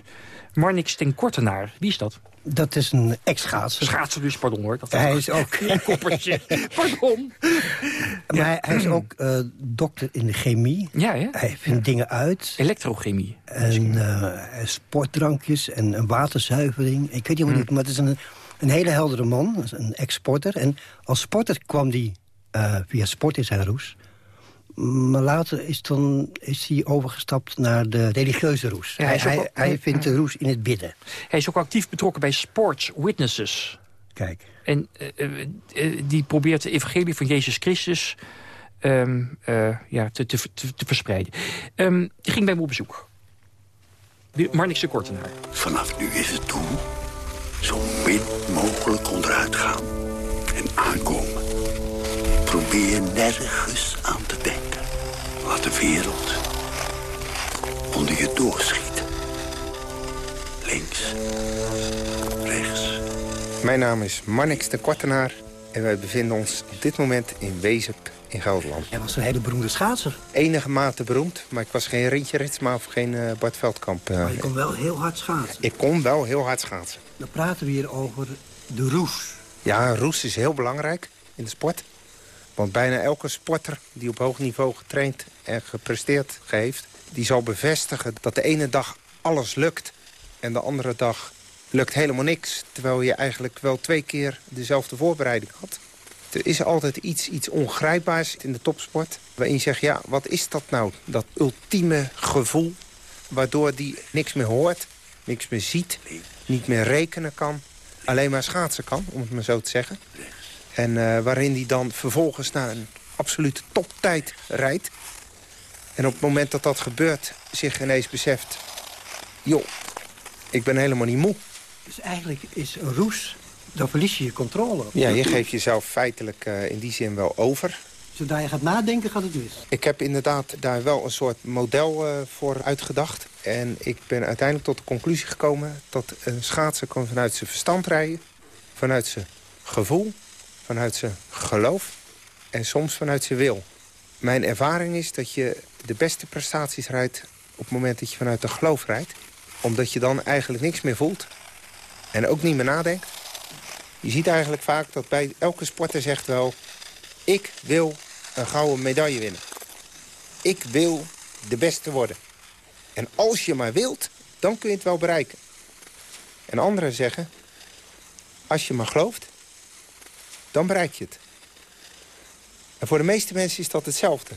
Marnix ten Kortenaar. Wie is dat? Dat is een ex-schaatser. Schaatser dus, pardon hoor. Dat hij is ook... Een koppertje, pardon. Maar hij, hij is ook uh, dokter in de chemie. Ja, hè? Hij vindt dingen uit. Elektrochemie. En uh, sportdrankjes en, waterzuivering. Ik weet niet hoe het maar het is een, een hele heldere man. Een ex-sporter. En als sporter kwam hij uh, via sport in zijn roes. Maar later is, dan, is hij overgestapt naar de religieuze roes. Ja, hij, hij, hij, hij, vindt de roes in het bidden. Hij is ook actief betrokken bij Sports Witnesses. Kijk. En uh, uh, die probeert de evangelie van Jezus Christus um, ja, te, te, te, te verspreiden. Um, die ging bij me op bezoek. Marnix de Kortenaar. Vanaf nu is het doel zo min mogelijk onderuit gaan en aankomen. Probeer nergens aan te denken. Laat de wereld onder je doorschieten. Links, rechts. Mijn naam is Marnix de Kortenaar en wij bevinden ons op dit moment in Wezep in Gelderland. Jij was een hele beroemde schaatser. Enige mate beroemd, maar ik was geen Rintje Ritsma of geen uh, Bart Veldkamp. Uh, maar je kon wel heel hard schaatsen. Ik kon wel heel hard schaatsen. Dan praten we hier over de roes. Ja, roes is heel belangrijk in de sport. Want bijna elke sporter die op hoog niveau getraind en gepresteerd heeft... die zal bevestigen dat de ene dag alles lukt... en de andere dag lukt helemaal niks. Terwijl je eigenlijk wel twee keer dezelfde voorbereiding had. Er is altijd iets, iets ongrijpbaars in de topsport. Waarin je zegt, ja, wat is dat nou? Dat ultieme gevoel waardoor die niks meer hoort, niks meer ziet... niet meer rekenen kan, alleen maar schaatsen kan, om het maar zo te zeggen. En uh, waarin hij dan vervolgens naar een absolute toptijd rijdt. En op het moment dat dat gebeurt, zich ineens beseft... joh, ik ben helemaal niet moe. Dus eigenlijk is roes, dan verlies je je controle. Ja, je geeft jezelf feitelijk uh, in die zin wel over. Zodra je gaat nadenken, gaat het mis. Ik heb inderdaad daar wel een soort model uh, voor uitgedacht. En ik ben uiteindelijk tot de conclusie gekomen... dat een schaatser kan vanuit zijn verstand rijden, vanuit zijn gevoel vanuit zijn geloof en soms vanuit zijn wil. Mijn ervaring is dat je de beste prestaties rijdt op het moment dat je vanuit de geloof rijdt. Omdat je dan eigenlijk niks meer voelt en ook niet meer nadenkt. Je ziet eigenlijk vaak dat bij elke sporter zegt wel... ik wil een gouden medaille winnen. Ik wil de beste worden. En als je maar wilt, dan kun je het wel bereiken. En anderen zeggen, als je maar gelooft, dan bereik je het. En voor de meeste mensen is dat hetzelfde.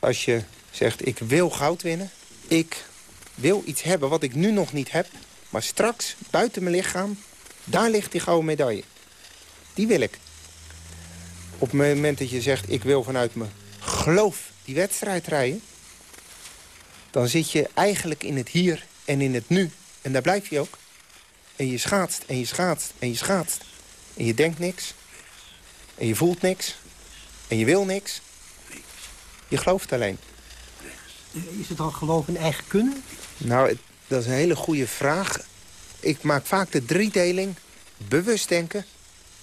Als je zegt, ik wil goud winnen. Ik wil iets hebben wat ik nu nog niet heb. Maar straks, buiten mijn lichaam, daar ligt die gouden medaille. Die wil ik. Op het moment dat je zegt, ik wil vanuit mijn geloof die wedstrijd rijden... dan zit je eigenlijk in het hier en in het nu. En daar blijf je ook. En je schaatst en je schaatst en je schaatst. En je denkt niks. En je voelt niks. En je wil niks. Je gelooft alleen. Is het dan geloof in eigen kunnen? Nou, dat is een hele goede vraag. Ik maak vaak de driedeling. Bewust denken,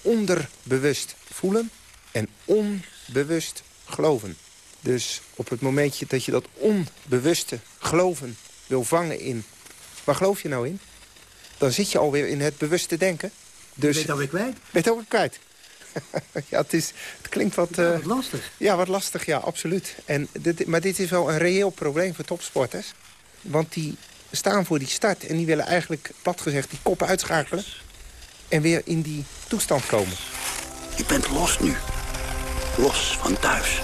onderbewust voelen en onbewust geloven. Dus op het momentje dat je dat onbewuste geloven wil vangen in... waar geloof je nou in? Dan zit je alweer in het bewuste denken. Dus, je bent alweer kwijt? Ben je alweer kwijt. ja, het, is, het klinkt wat... Ja, wat lastig. Ja, wat lastig, ja, absoluut. En dit, maar dit is wel een reëel probleem voor topsporters. Want die staan voor die start en die willen eigenlijk, plat gezegd, die koppen uitschakelen. En weer in die toestand komen. Je bent los nu. Los van thuis.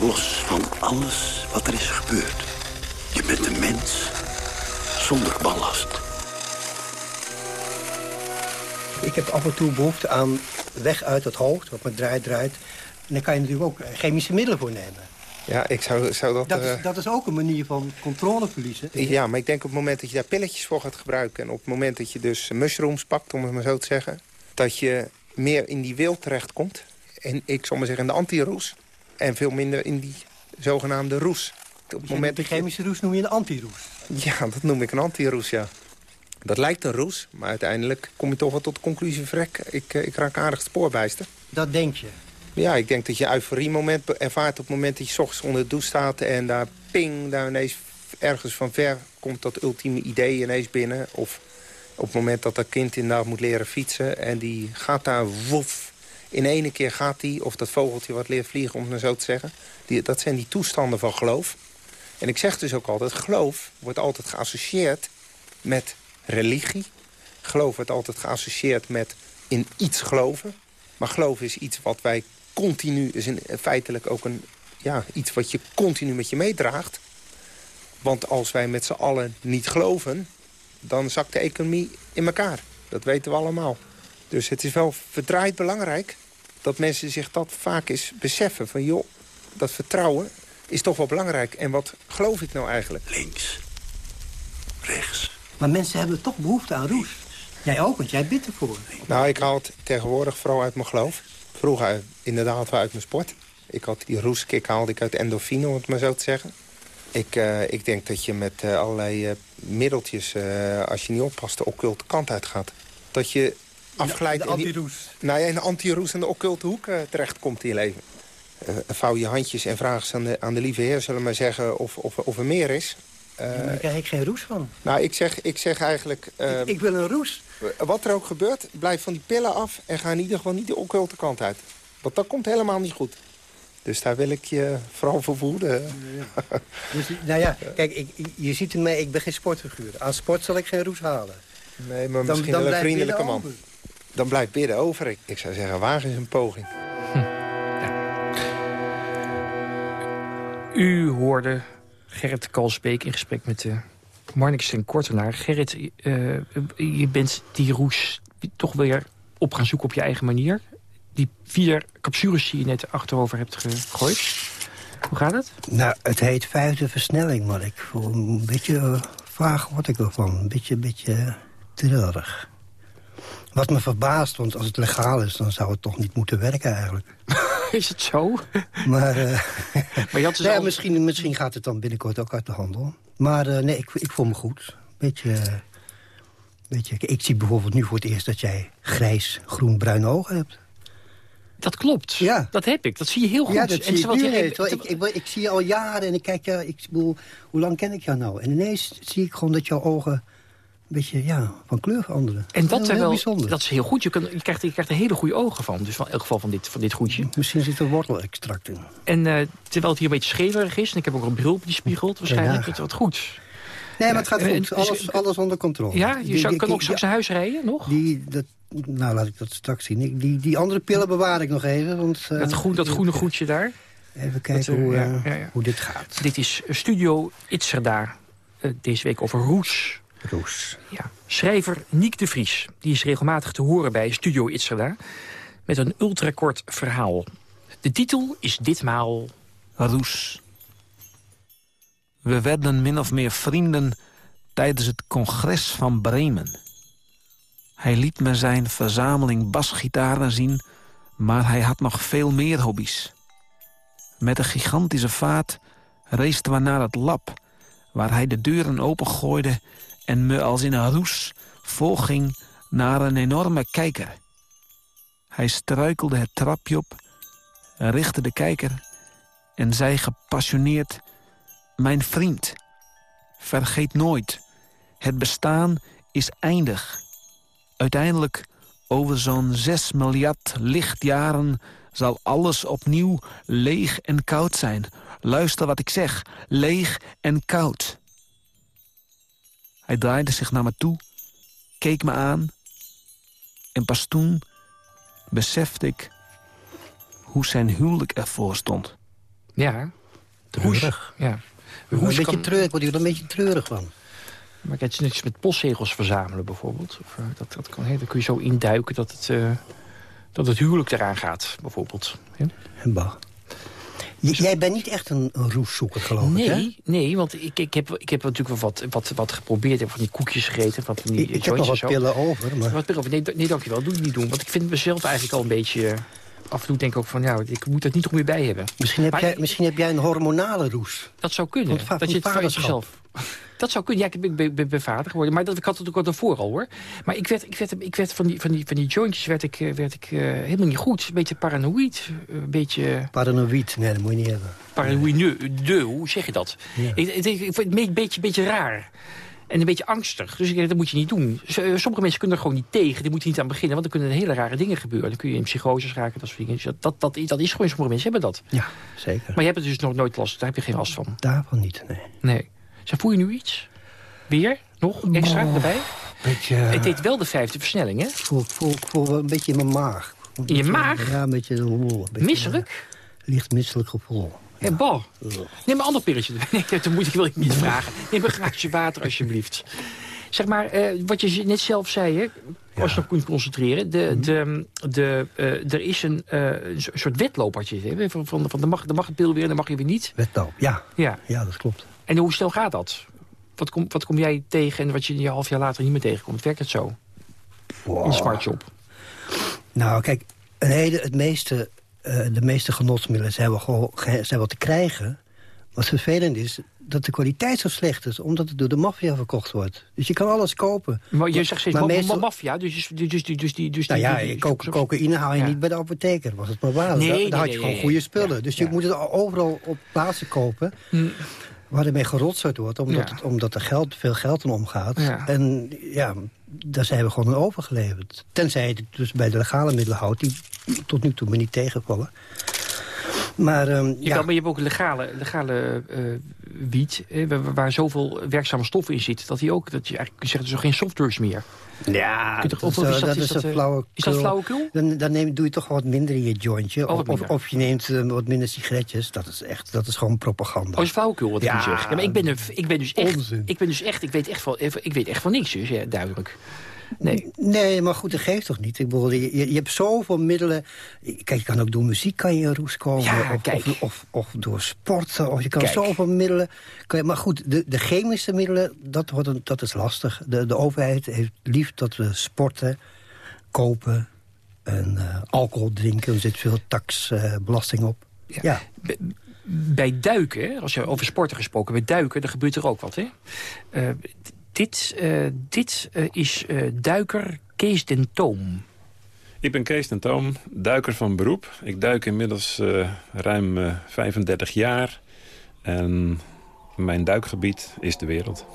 Los van alles wat er is gebeurd. Je bent een mens zonder ballast. Ik heb af en toe behoefte aan weg uit het hoofd, wat me draait, draait. En daar kan je natuurlijk ook chemische middelen voor nemen. Ja, ik zou, zou dat... Dat is, uh... dat is ook een manier van controle verliezen. Ja, maar ik denk op het moment dat je daar pilletjes voor gaat gebruiken... en op het moment dat je dus mushrooms pakt, om het maar zo te zeggen... dat je meer in die wil terechtkomt. En ik zal maar zeggen in de anti-roes. En veel minder in die zogenaamde roes. Op het moment de chemische roes noem je een anti-roes? Ja, dat noem ik een anti-roes, ja. Dat lijkt een roes, maar uiteindelijk kom je toch wel tot de conclusie... vrek, ik, eh, ik raak aardig spoorbijster. Dat denk je? Ja, ik denk dat je euforie-moment ervaart op het moment dat je 's ochtends onder de douche staat... en daar ping, daar ineens ergens van ver komt dat ultieme idee ineens binnen. Of op het moment dat dat kind inderdaad moet leren fietsen... en die gaat daar woef, in ene keer gaat die, of dat vogeltje wat leert vliegen, om het zo te zeggen... Die, dat zijn die toestanden van geloof. En ik zeg dus ook altijd, geloof wordt altijd geassocieerd met religie. Geloof wordt altijd geassocieerd met in iets geloven. Maar geloof is iets wat wij continu, is in, feitelijk ook een, ja, iets wat je continu met je meedraagt. Want als wij met z'n allen niet geloven, dan zakt de economie in elkaar. Dat weten we allemaal. Dus het is wel verdraaid belangrijk dat mensen zich dat vaak eens beseffen. Van joh, dat vertrouwen is toch wel belangrijk. En wat geloof ik nou eigenlijk? Links. Rechts. Maar mensen hebben toch behoefte aan roes. Jij ook, want jij bidt ervoor. Nou, ik haal het tegenwoordig vooral uit mijn geloof. Vroeger inderdaad wel uit mijn sport. Ik had die roeskick haalde ik uit endorfine, om het maar zo te zeggen. Ik, uh, ik denk dat je met uh, allerlei uh, middeltjes, als je niet oppast, de occulte kant uitgaat. Dat je afgeleid... De anti-roes. Nou ja, in de anti-roes en de occulte hoek terechtkomt in je leven. vouw je handjes en vraag eens aan de, aan de lieve heer, zullen we maar zeggen, of, of, of er meer is. Uh, daar krijg ik geen roes van. Nou, ik zeg, ik zeg eigenlijk... Uh, ik, ik, wil een roes. Wat er ook gebeurt, blijf van die pillen af... en ga in ieder geval niet de occulte kant uit. Want dat komt helemaal niet goed. Dus daar wil ik je vooral voor voeden. Ja. dus, nou ja, kijk, ik, je ziet in mij, ik ben geen sportfiguur. Aan sport zal ik geen roes halen. Nee, maar misschien dan, dan wel een vriendelijke man. Over. Dan blijft bidden over. Ik, ik zou zeggen, wagen is een poging. Hm. Ja. U hoorde Gerrit Kalsbeek in gesprek met uh, Marnix en Kortenaar. Gerrit, uh, je bent die roes toch weer op gaan zoeken op je eigen manier. Die vier capsules die je net achterover hebt gegooid. Hoe gaat het? Nou, het heet vijfde versnelling, maar ik voel een beetje uh, vaag word ik ervan. Een beetje, beetje treurig. Wat me verbaast, want als het legaal is... dan zou het toch niet moeten werken eigenlijk. Is het zo? Maar, uh, maar je had dus nee, al... misschien, misschien gaat het dan binnenkort ook uit de handel. Maar uh, nee, ik, ik voel me goed. Beetje, beetje, ik zie bijvoorbeeld nu voor het eerst dat jij grijs, groen, bruine ogen hebt. Dat klopt. Ja. Dat heb ik. Dat zie je heel goed. Ja, dat en zie je nu ik, ik, ik, ik, zie je al jaren en ik kijk je, ik bedoel, hoe lang ken ik jou nou? En ineens zie ik gewoon dat jouw ogen beetje ja, van kleur veranderen. En dat, is heel wel, bijzonder. Dat is heel goed. Je, je, krijgt, je krijgt er hele goede ogen van. Dus van, in elk geval van dit, van dit goedje. Misschien zit er wortelextract in. En uh, terwijl het hier een beetje scheverig is... en ik heb ook een bril die spiegelt waarschijnlijk, ja. het wat goed. Nee, maar het gaat goed. Alles, alles onder controle. Ja, je zou, kan ook straks naar huis rijden, nog? Die, dat, nou, laat ik dat straks zien. Die, die andere pillen bewaar ik nog even. Want, uh, dat, groen, dat groene goedje daar. Even kijken dat, uh, hoe, uh, ja, ja, hoe dit gaat. Dit is Studio Itzerda. deze week over Roes. Roes. Ja. Schrijver Niek de Vries. Die is regelmatig te horen bij Studio Itzerda. Met een ultrakort verhaal. De titel is ditmaal... Roes. We werden min of meer vrienden tijdens het congres van Bremen. Hij liet me zijn verzameling basgitaren zien, maar hij had nog veel meer hobby's. Met een gigantische vaart reisden we naar het lab... waar hij de deuren opengooide en me als in een roes volging naar een enorme kijker. Hij struikelde het trapje op, richtte de kijker en zei gepassioneerd... Mijn vriend, vergeet nooit, het bestaan is eindig. Uiteindelijk, over zo'n 6 miljard lichtjaren... zal alles opnieuw leeg en koud zijn. Luister wat ik zeg, leeg en koud. Hij draaide zich naar me toe, keek me aan... en pas toen besefte ik hoe zijn huwelijk ervoor stond. Ja, treurig. Ja. Roes een beetje kan... treurig, word je er een beetje treurig van. Maar kijk, het is netjes met postzegels verzamelen bijvoorbeeld. Of, uh, dat, dat kan, hè, dan kun je zo induiken dat het, uh, dat het huwelijk eraan gaat, bijvoorbeeld. Hè? Bah. Jij bent niet echt een, roeszoeker, geloof nee, ik, hè? Nee, want ik, ik, heb, ik heb natuurlijk wel wat, wat, wat geprobeerd. Ik heb van die koekjes gegeten. Van die ik, ik heb nog wat zo. pillen over. Maar... Wat pillen over? Nee, nee, dankjewel. Doe ik niet doen. Want ik vind mezelf eigenlijk al een beetje... Af en toe denk ik ook van, ja, ik moet het niet nog meer bij hebben. Misschien heb, maar, jij, misschien heb jij een hormonale roes. Dat zou kunnen. Van, dat je het van jezelf... Dat zou kunnen. Ja, ik ben, ben, ben vader geworden. Maar dat, ik had het ook al daarvoor al, hoor. Maar ik werd, ik werd, ik werd van, die, van, die, van die jointjes werd ik, eh, werd ik uh, helemaal niet goed. Een beetje paranoïd. Een beetje... Paranoïd? Nee, dat moet je niet hebben. Paranoïde, hoe zeg je dat? Ja. Ik, ik, ik, ik, een beetje, beetje raar. En een beetje angstig. Dus ik dat moet je niet doen. Sommige mensen kunnen er gewoon niet tegen. Die moeten niet aan beginnen. Want dan kunnen hele rare dingen gebeuren. Dan kun je in psychoses raken. Dat, soort dingen. Dat, dat, dat, dat is gewoon, sommige mensen hebben dat. Ja, zeker. Maar je hebt het dus nog nooit last. Daar heb je geen last van. Daarvan niet, nee. Nee. Zeg, voel je nu iets? Weer? Nog extra Oh, erbij? Beetje, Het deed wel de vijfde versnelling, hè? Ik voel, ik voel, ik voel een beetje in mijn maag. In je maag? Ja, een beetje... een beetje Misselijk? Licht misselijk gevoel. Ja, bal. Neem een ander pilletje. Nee, dat moet ik, wil ik niet vragen. Neem een glaasje water, alsjeblieft. Zeg maar, eh, wat je net zelf zei, hè, als je nog kunt concentreren. De, de, de, eh, er is een, eh, so- soort wedloop je. Van, van, van, dan, mag, dan mag het pil weer, dan mag je weer niet. Wedloop, ja. Ja. Ja, dat klopt. En hoe snel gaat dat? Wat kom, wat kom jij tegen en wat je een half jaar later niet meer tegenkomt? Werkt het zo? In de smartshop. Nou, kijk, een hele, het meeste, eh, de meeste genotsmiddelen zijn wel, zijn wel te krijgen. Wat vervelend is, dat de kwaliteit zo slecht is... omdat het door de maffia verkocht wordt. Dus je kan alles kopen. Maar je zegt steeds meestal- maffia, dus, dus, dus, dus, dus, die- dus Nou ja, die- die- co- cocaïne haal je Ja. niet bij de apotheker. Was het maar waar. Nee, daar had je nee, gewoon goede spullen. dus je moet het overal op plaatsen kopen... waar ermee gerotzerd wordt, omdat, Ja. het, omdat er geld, veel geld in omgaat. Ja. En ja, daar zijn we gewoon aan overgeleverd. Tenzij je het dus bij de legale middelen houdt... die tot nu toe me niet tegenvallen. Maar ehm, Je, ja, kan, maar je hebt ook legale, legale eh, wiet, eh, waar, waar zoveel werkzame stoffen in zitten... dat, die ook, dat je eigenlijk zeggen, er is geen softdrugs meer. Ja, dat, is, eh, dat- is dat, een eh, flauwekul. is dat flauwekul? Dan, dan neem, doe je toch wat minder in je jointje. Oh, of, je neemt eh, wat minder sigaretjes. Dat is echt, dat is gewoon propaganda. Oh, is flauwekul wat ik Ja, nu zeg. Ja, maar ik ben, ik ben dus echt, onzin. ik ben dus echt, ik weet echt van, ik weet echt van niks, dus ja, duidelijk. Nee. Nee, maar goed, dat geeft toch niet? Ik bedoel, je, je hebt zoveel middelen. Kijk, je kan ook door muziek kan je in roes komen. Ja, of, kijk. Of, of, of door sporten. Of je kan Kijk. zoveel middelen. Kan je, maar goed, de, de chemische middelen, dat, wordt een, dat is lastig. De, de overheid heeft lief dat we sporten, kopen en eh, alcohol drinken. Er zit veel taxbelasting op. Ja. Bij duiken, als je over sporten gesproken, bij duiken, dan gebeurt er ook wat. Hè? Eh, dit eh, dit eh, is eh, duiker Kees den Toom. Ik ben Kees ten Toom, duiker van beroep. Ik duik inmiddels eh, ruim eh, 35 jaar. En mijn duikgebied is de wereld.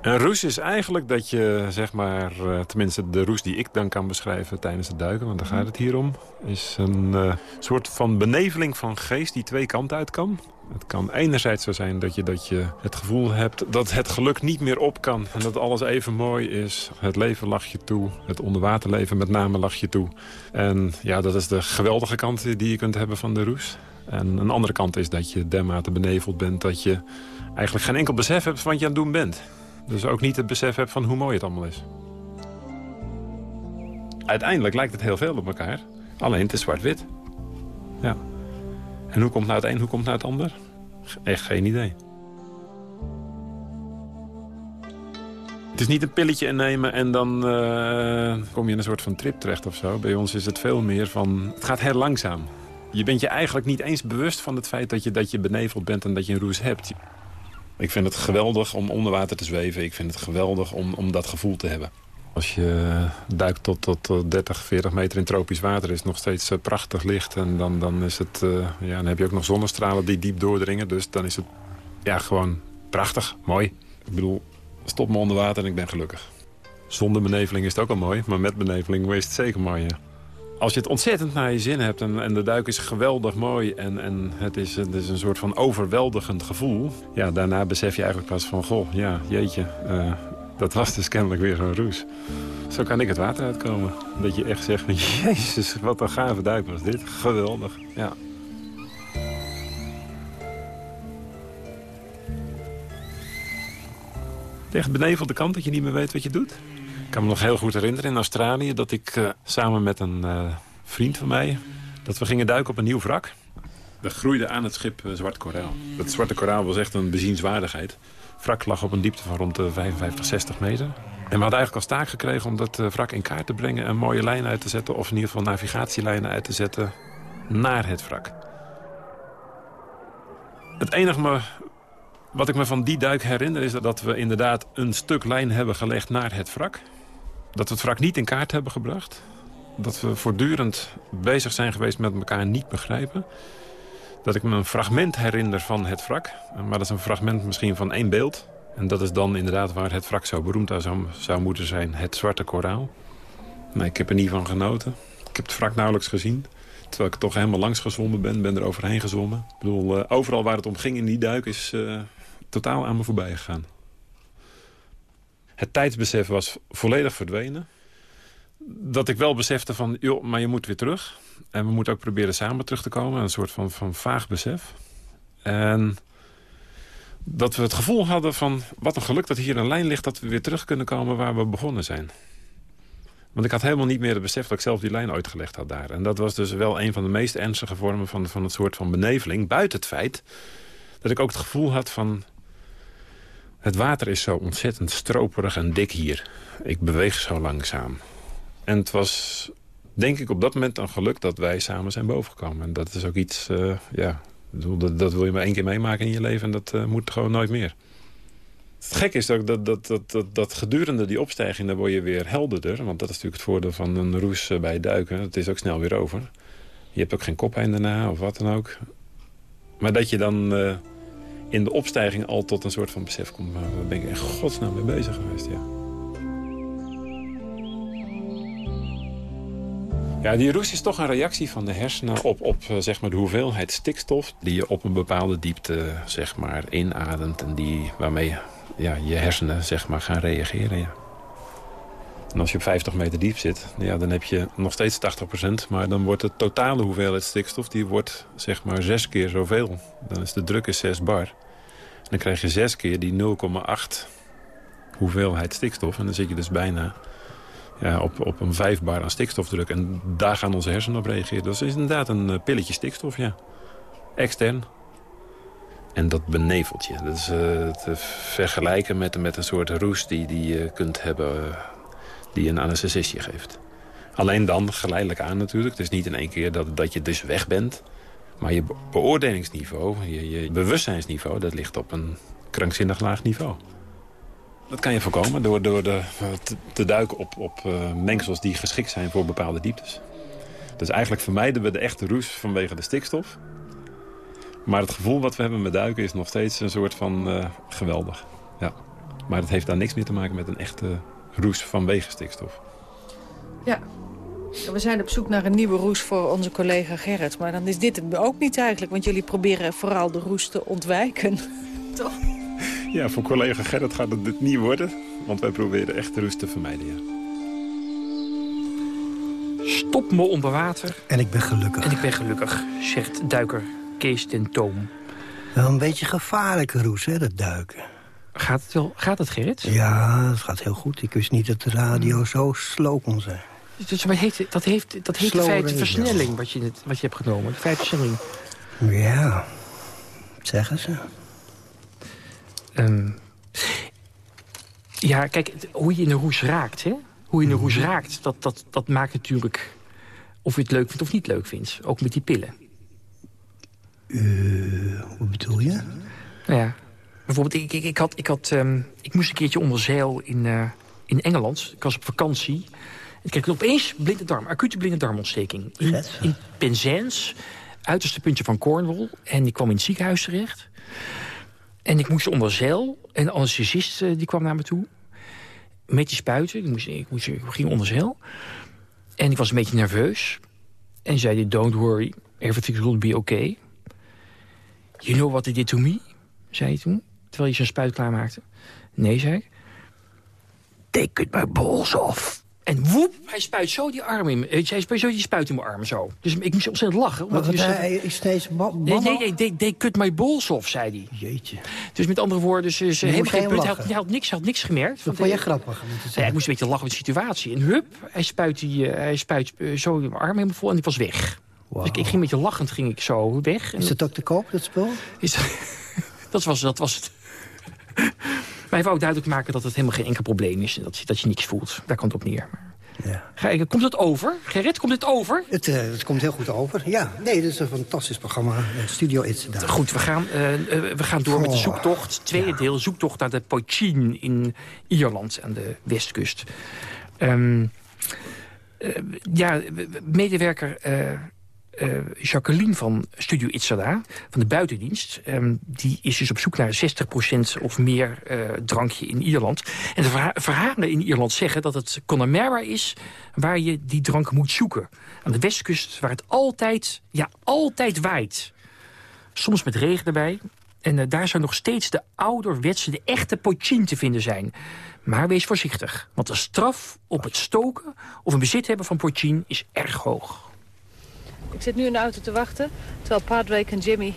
Een roes is eigenlijk dat je, zeg maar, eh, tenminste de roes die ik dan kan beschrijven tijdens het duiken, want daar gaat het hier om, is een eh, soort van beneveling van geest die twee kanten uit kan. Het kan enerzijds zo zijn dat je, dat je het gevoel hebt dat het geluk niet meer op kan. En dat alles even mooi is. Het leven lag je toe. Het onderwaterleven met name lag je toe. En ja, dat is de geweldige kant die je kunt hebben van de roes. En een andere kant is dat je dermate beneveld bent... dat je eigenlijk geen enkel besef hebt van wat je aan het doen bent. Dus ook niet het besef hebt van hoe mooi het allemaal is. Uiteindelijk lijkt het heel veel op elkaar. Alleen het is zwart-wit. Ja. En hoe komt nou het een, hoe komt nou het ander? Echt geen idee. Het is niet een pilletje innemen en dan eh, kom je in een soort van trip terecht of zo. Bij ons is het veel meer van, het gaat heel langzaam. Je bent je eigenlijk niet eens bewust van het feit dat je, dat je beneveld bent en dat je een roes hebt. Ik vind het geweldig om onder water te zweven. Ik vind het geweldig om, om dat gevoel te hebben. Als je duikt tot, tot, tot 30, 40 meter in tropisch water... is het nog steeds eh, prachtig licht. En dan, dan, is het, eh, ja, dan heb je ook nog zonnestralen die diep doordringen. Dus dan is het ja, gewoon prachtig, mooi. Ik bedoel, stop me onder water en ik ben gelukkig. Zonder beneveling is het ook al mooi. Maar met beneveling is het zeker mooi. Als je het ontzettend naar je zin hebt en, en de duik is geweldig mooi... en, en het, is, het is een soort van overweldigend gevoel... ja, daarna besef je eigenlijk pas van... goh, ja, jeetje, eh, dat was dus kennelijk weer zo'n roes. Zo kan ik het water uitkomen. Dat je echt zegt van, jezus, wat een gave duik was dit. Geweldig, ja. Tegen benevelde kant dat je niet meer weet wat je doet. Ik kan me nog heel goed herinneren in Australië... dat ik eh, samen met een eh, vriend van mij... dat we gingen duiken op een nieuw wrak. Er groeide aan het schip eh, zwart koraal. Dat zwarte koraal was echt een bezienswaardigheid. Wrak lag op een diepte van rond de 55, 60 meter. En we hadden eigenlijk als taak gekregen om dat eh, wrak in kaart te brengen... een mooie lijn uit te zetten, of in ieder geval navigatielijnen uit te zetten... naar het wrak. Het enige wat ik me van die duik herinner... is dat we inderdaad een stuk lijn hebben gelegd naar het wrak. Dat we het wrak niet in kaart hebben gebracht. Dat we voortdurend bezig zijn geweest met elkaar niet begrijpen. Dat ik me een fragment herinner van het wrak. Maar dat is een fragment misschien van één beeld. En dat is dan inderdaad waar het wrak zo beroemd aan zou, zou moeten zijn. Het Zwarte Koraal. Nee, ik heb er niet van genoten. Ik heb het wrak nauwelijks gezien. Terwijl ik toch helemaal langs gezwommen ben, ben er overheen gezwommen. Ik bedoel, uh, overal waar het om ging in die duik is uh, totaal aan me voorbij gegaan. Het tijdsbesef was volledig verdwenen. Dat ik wel besefte van, joh, maar je moet weer terug. En we moeten ook proberen samen terug te komen. Een soort van, van vaag besef. En dat we het gevoel hadden van, wat een geluk dat hier een lijn ligt... dat we weer terug kunnen komen waar we begonnen zijn. Want ik had helemaal niet meer het besef dat ik zelf die lijn uitgelegd had daar. En dat was dus wel een van de meest ernstige vormen van, van het soort van beneveling. Buiten het feit dat ik ook het gevoel had van... het water is zo ontzettend stroperig en dik hier. Ik beweeg zo langzaam. En het was, denk ik, op dat moment een geluk dat wij samen zijn bovengekomen. En dat is ook iets, uh, ja, dat, dat, wil je maar één keer meemaken in je leven... en dat uh, moet gewoon nooit meer. Het gekke is ook dat, dat, dat, dat, dat gedurende die opstijging... dan word je weer helderder. Want dat is natuurlijk het voordeel van een roes bij duiken. Het is ook snel weer over. Je hebt ook geen koppijn daarna of wat dan ook. Maar dat je dan in de opstijging al tot een soort van besef komt... waar ben ik in godsnaam mee bezig geweest, ja. Ja, die roes is toch een reactie van de hersenen op, op zeg maar de hoeveelheid stikstof... die je op een bepaalde diepte zeg maar, inademt en die, waarmee ja, je hersenen zeg maar, gaan reageren. Ja. En als je op 50 meter diep zit, ja, dan heb je nog steeds 80%. Maar dan wordt de totale hoeveelheid stikstof die wordt, zeg maar, zes keer zoveel. Dan is de druk is 6 bar. Dan krijg je zes keer die 0,8 hoeveelheid stikstof. En dan zit je dus bijna ja, op, op een 5 bar aan stikstofdruk. En daar gaan onze hersenen op reageren. Dat is inderdaad een pilletje stikstof, ja. Extern. En dat benevelt je. Dat is uh, te vergelijken met, met een soort roes die, die je kunt hebben... Die een anesthesist je geeft. Alleen dan geleidelijk aan natuurlijk. Het is niet in één keer dat, dat je dus weg bent. Maar je beoordelingsniveau, je, je bewustzijnsniveau... dat ligt op een krankzinnig laag niveau. Dat kan je voorkomen door, door de, te, te duiken op, op uh, mengsels die geschikt zijn voor bepaalde dieptes. Dus eigenlijk vermijden we de echte roes vanwege de stikstof. Maar het gevoel wat we hebben met duiken is nog steeds een soort van uh, geweldig. Ja. Maar het heeft daar niks meer te maken met een echte roes vanwege stikstof. Ja, we zijn op zoek naar een nieuwe roes voor onze collega Gerrit. Maar dan is dit ook niet eigenlijk. Want jullie proberen vooral de roes te ontwijken. Toch? Ja, voor collega Gerrit gaat het dit niet worden. Want wij proberen echt de roes te vermijden, ja. Stop me onder water. En ik ben gelukkig. En ik ben gelukkig, zegt duiker Kees ten Toom. Wel een beetje gevaarlijke roes, hè, dat duiken. Gaat het, wel, gaat het Gerrit? Ja, het gaat heel goed. Ik wist niet dat de radio zo slow kon zijn. Dus, maar heet, dat heeft, dat heet de feite versnelling wat je, wat je hebt genomen. De feite versnelling. Ja, zeggen ze. Um, ja, kijk, hoe je in de roes raakt, hè? Hoe je in de roes raakt, dat, dat, dat maakt natuurlijk... of je het leuk vindt of niet leuk vindt. Ook met die pillen. Uh, wat bedoel je? Nou ja, bijvoorbeeld, ik, ik, ik, had, ik, had, um, ik moest een keertje onder zeil in, uh, in Engeland. Ik was op vakantie. Ik kreeg opeens blinde darm, acute blinde darmontsteking. In, in Penzance, uiterste puntje van Cornwall. En ik kwam in het ziekenhuis terecht. En ik moest onder zeil. En de anesthesist uh, die kwam naar me toe. Met die spuiten. Ik, moest, ik, moest, ging onder zeil. En ik was een beetje nerveus. En zei, don't worry, everything's gonna be okay. You know what they did to me? Zei hij toen, terwijl hij zijn spuit klaarmaakte. Nee, zei ik. They cut my balls off. En woep, hij spuit zo die arm in Hij spuit zo die spuit in mijn arm zo. Dus ik moest ontzettend lachen. Omdat hij, dus hij is steeds Nee, nee, nee, they, they cut my balls off, zei hij. Jeetje. Dus met andere woorden, ze, ze geen punt. Hij had, hij had, niks, hij had niks gemerkt. Dat vond je grappig. Ja, ik moest een beetje lachen met de situatie. En hup, hij spuit, die, uh, hij spuit uh, zo in mijn arm helemaal vol en die was weg. Wow. Dus ik, ik, ging een beetje lachend ging ik zo weg. En is het ook te koop, dat spul? Is, dat, was, dat was het. Maar hij wou ook duidelijk maken dat het helemaal geen enkel probleem is. En dat, dat je niks voelt. Daar komt het op neer. Ik, komt het over? Gerrit, komt het over? Het, eh, het komt heel goed over, ja. Nee, dit is een fantastisch programma. eh, Studio Itzada. Goed, we gaan, eh, we gaan door met de Goh, zoektocht. Tweede deel, zoektocht naar de Poitin in Ierland aan de westkust. Ehm, eh, ja, medewerker eh, Jacqueline van Studio Itzada, van de buitendienst... ehm, die is dus op zoek naar 60% of meer eh, drankje in Ierland. En de verha- verhalen in Ierland zeggen dat het Connemara is... waar je die drank moet zoeken. Aan de westkust, waar het altijd, ja, altijd waait. Soms met regen erbij. En eh, daar zou nog steeds de ouderwetse, de echte pochine te vinden zijn. Maar wees voorzichtig, want de straf op het stoken... of een bezit hebben van pochine is erg hoog. Ik zit nu in de auto te wachten, terwijl Padraig en Jimmy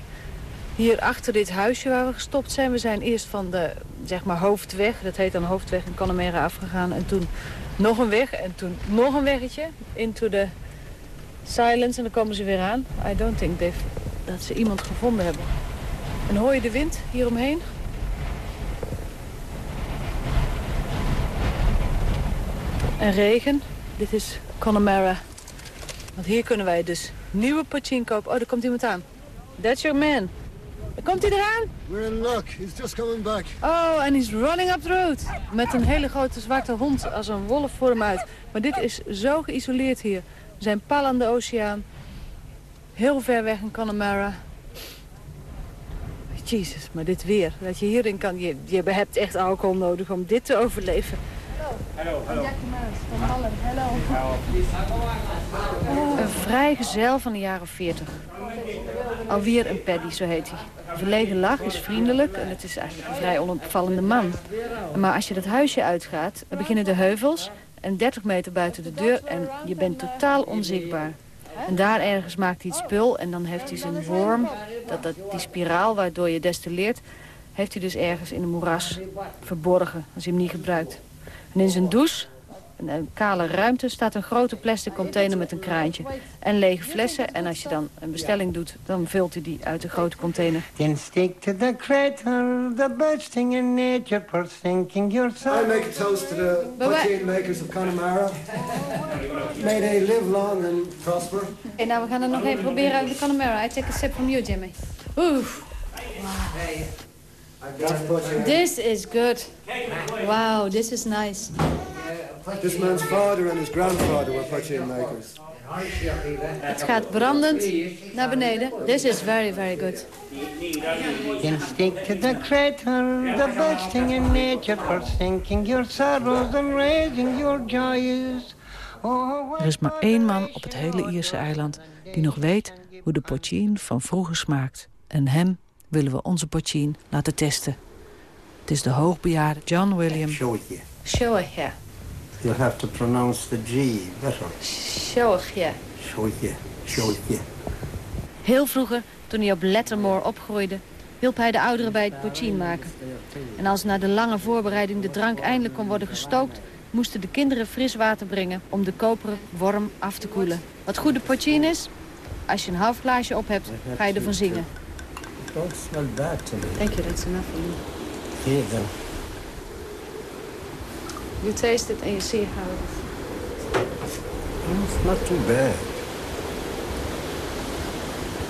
hier achter dit huisje waar we gestopt zijn. We zijn eerst van de zeg maar, hoofdweg, dat heet dan hoofdweg in Connemara afgegaan. En toen nog een weg en toen nog een weggetje into the silence. En dan komen ze weer aan. I don't think they've, dat ze iemand gevonden hebben. En hoor je de wind hieromheen? En regen. Dit is Connemara. Want hier kunnen wij dus nieuwe pochine kopen. Oh, er komt iemand aan. That's your man. Komt hij eraan? We're in luck. He's just coming back. Oh, en he's running up the road. Met een hele grote zwarte hond als een wolf voor hem uit. Maar dit is zo geïsoleerd hier. We zijn pal aan de oceaan. Heel ver weg in Connemara. Jezus, maar dit weer. Dat je hierin kan... Je, je hebt echt alcohol nodig om dit te overleven. Hello, hello. van Hallen, hello. Een vrijgezel van de jaren 40. Alweer een paddy, zo heet hij. Verlegen lach is vriendelijk en het is eigenlijk een vrij onopvallende man. Maar als je dat huisje uitgaat, dan beginnen de heuvels... en 30 meter buiten de deur en je bent totaal onzichtbaar. En daar ergens maakt hij het spul en dan heeft hij zijn worm, dat, dat, die spiraal waardoor je destilleert... heeft hij dus ergens in een moeras verborgen als hij hem niet gebruikt. En in zijn douche, een, een kale ruimte, staat een grote plastic container met een kraantje. En lege flessen. En als je dan een bestelling doet, dan vult hij die uit de grote container. Then stick to the crater, the best thing in nature for thinking your soul. I make a toast to the poutine makers of Connemara. May they live long and prosper. Oké, nou we gaan er nog even proberen uit de Connemara. I take a sip from you, Jimmy. Oeh. This is good. Wow, this is nice. This man's father and his grandfather were poutine makers. Het gaat brandend naar beneden. This is very, very good. Stick to the crater, the best thing in nature for thinking your sorrows and raising your joys. Oh, Er is maar één man op het hele Ierse eiland die nog weet hoe de pochine van vroeger smaakt. En hem willen we onze pochine laten testen. Het is de hoogbejaarde John William. Show yeah. You'll have to pronounce the G better. Show yeah. Shootje, shootje. Heel vroeger, toen hij op Lettermore opgroeide, hielp hij de ouderen bij het pochine maken. En als na de lange voorbereiding de drank eindelijk kon worden gestookt, moesten de kinderen fris water brengen om de koperen worm af te koelen. Wat goede pochine is, als je een half glaasje op hebt, ga je ervan zingen. Don't smell bad to me. Thank you, that's enough for me. Here then. You taste it and you see how it is. Mm, It's not too bad.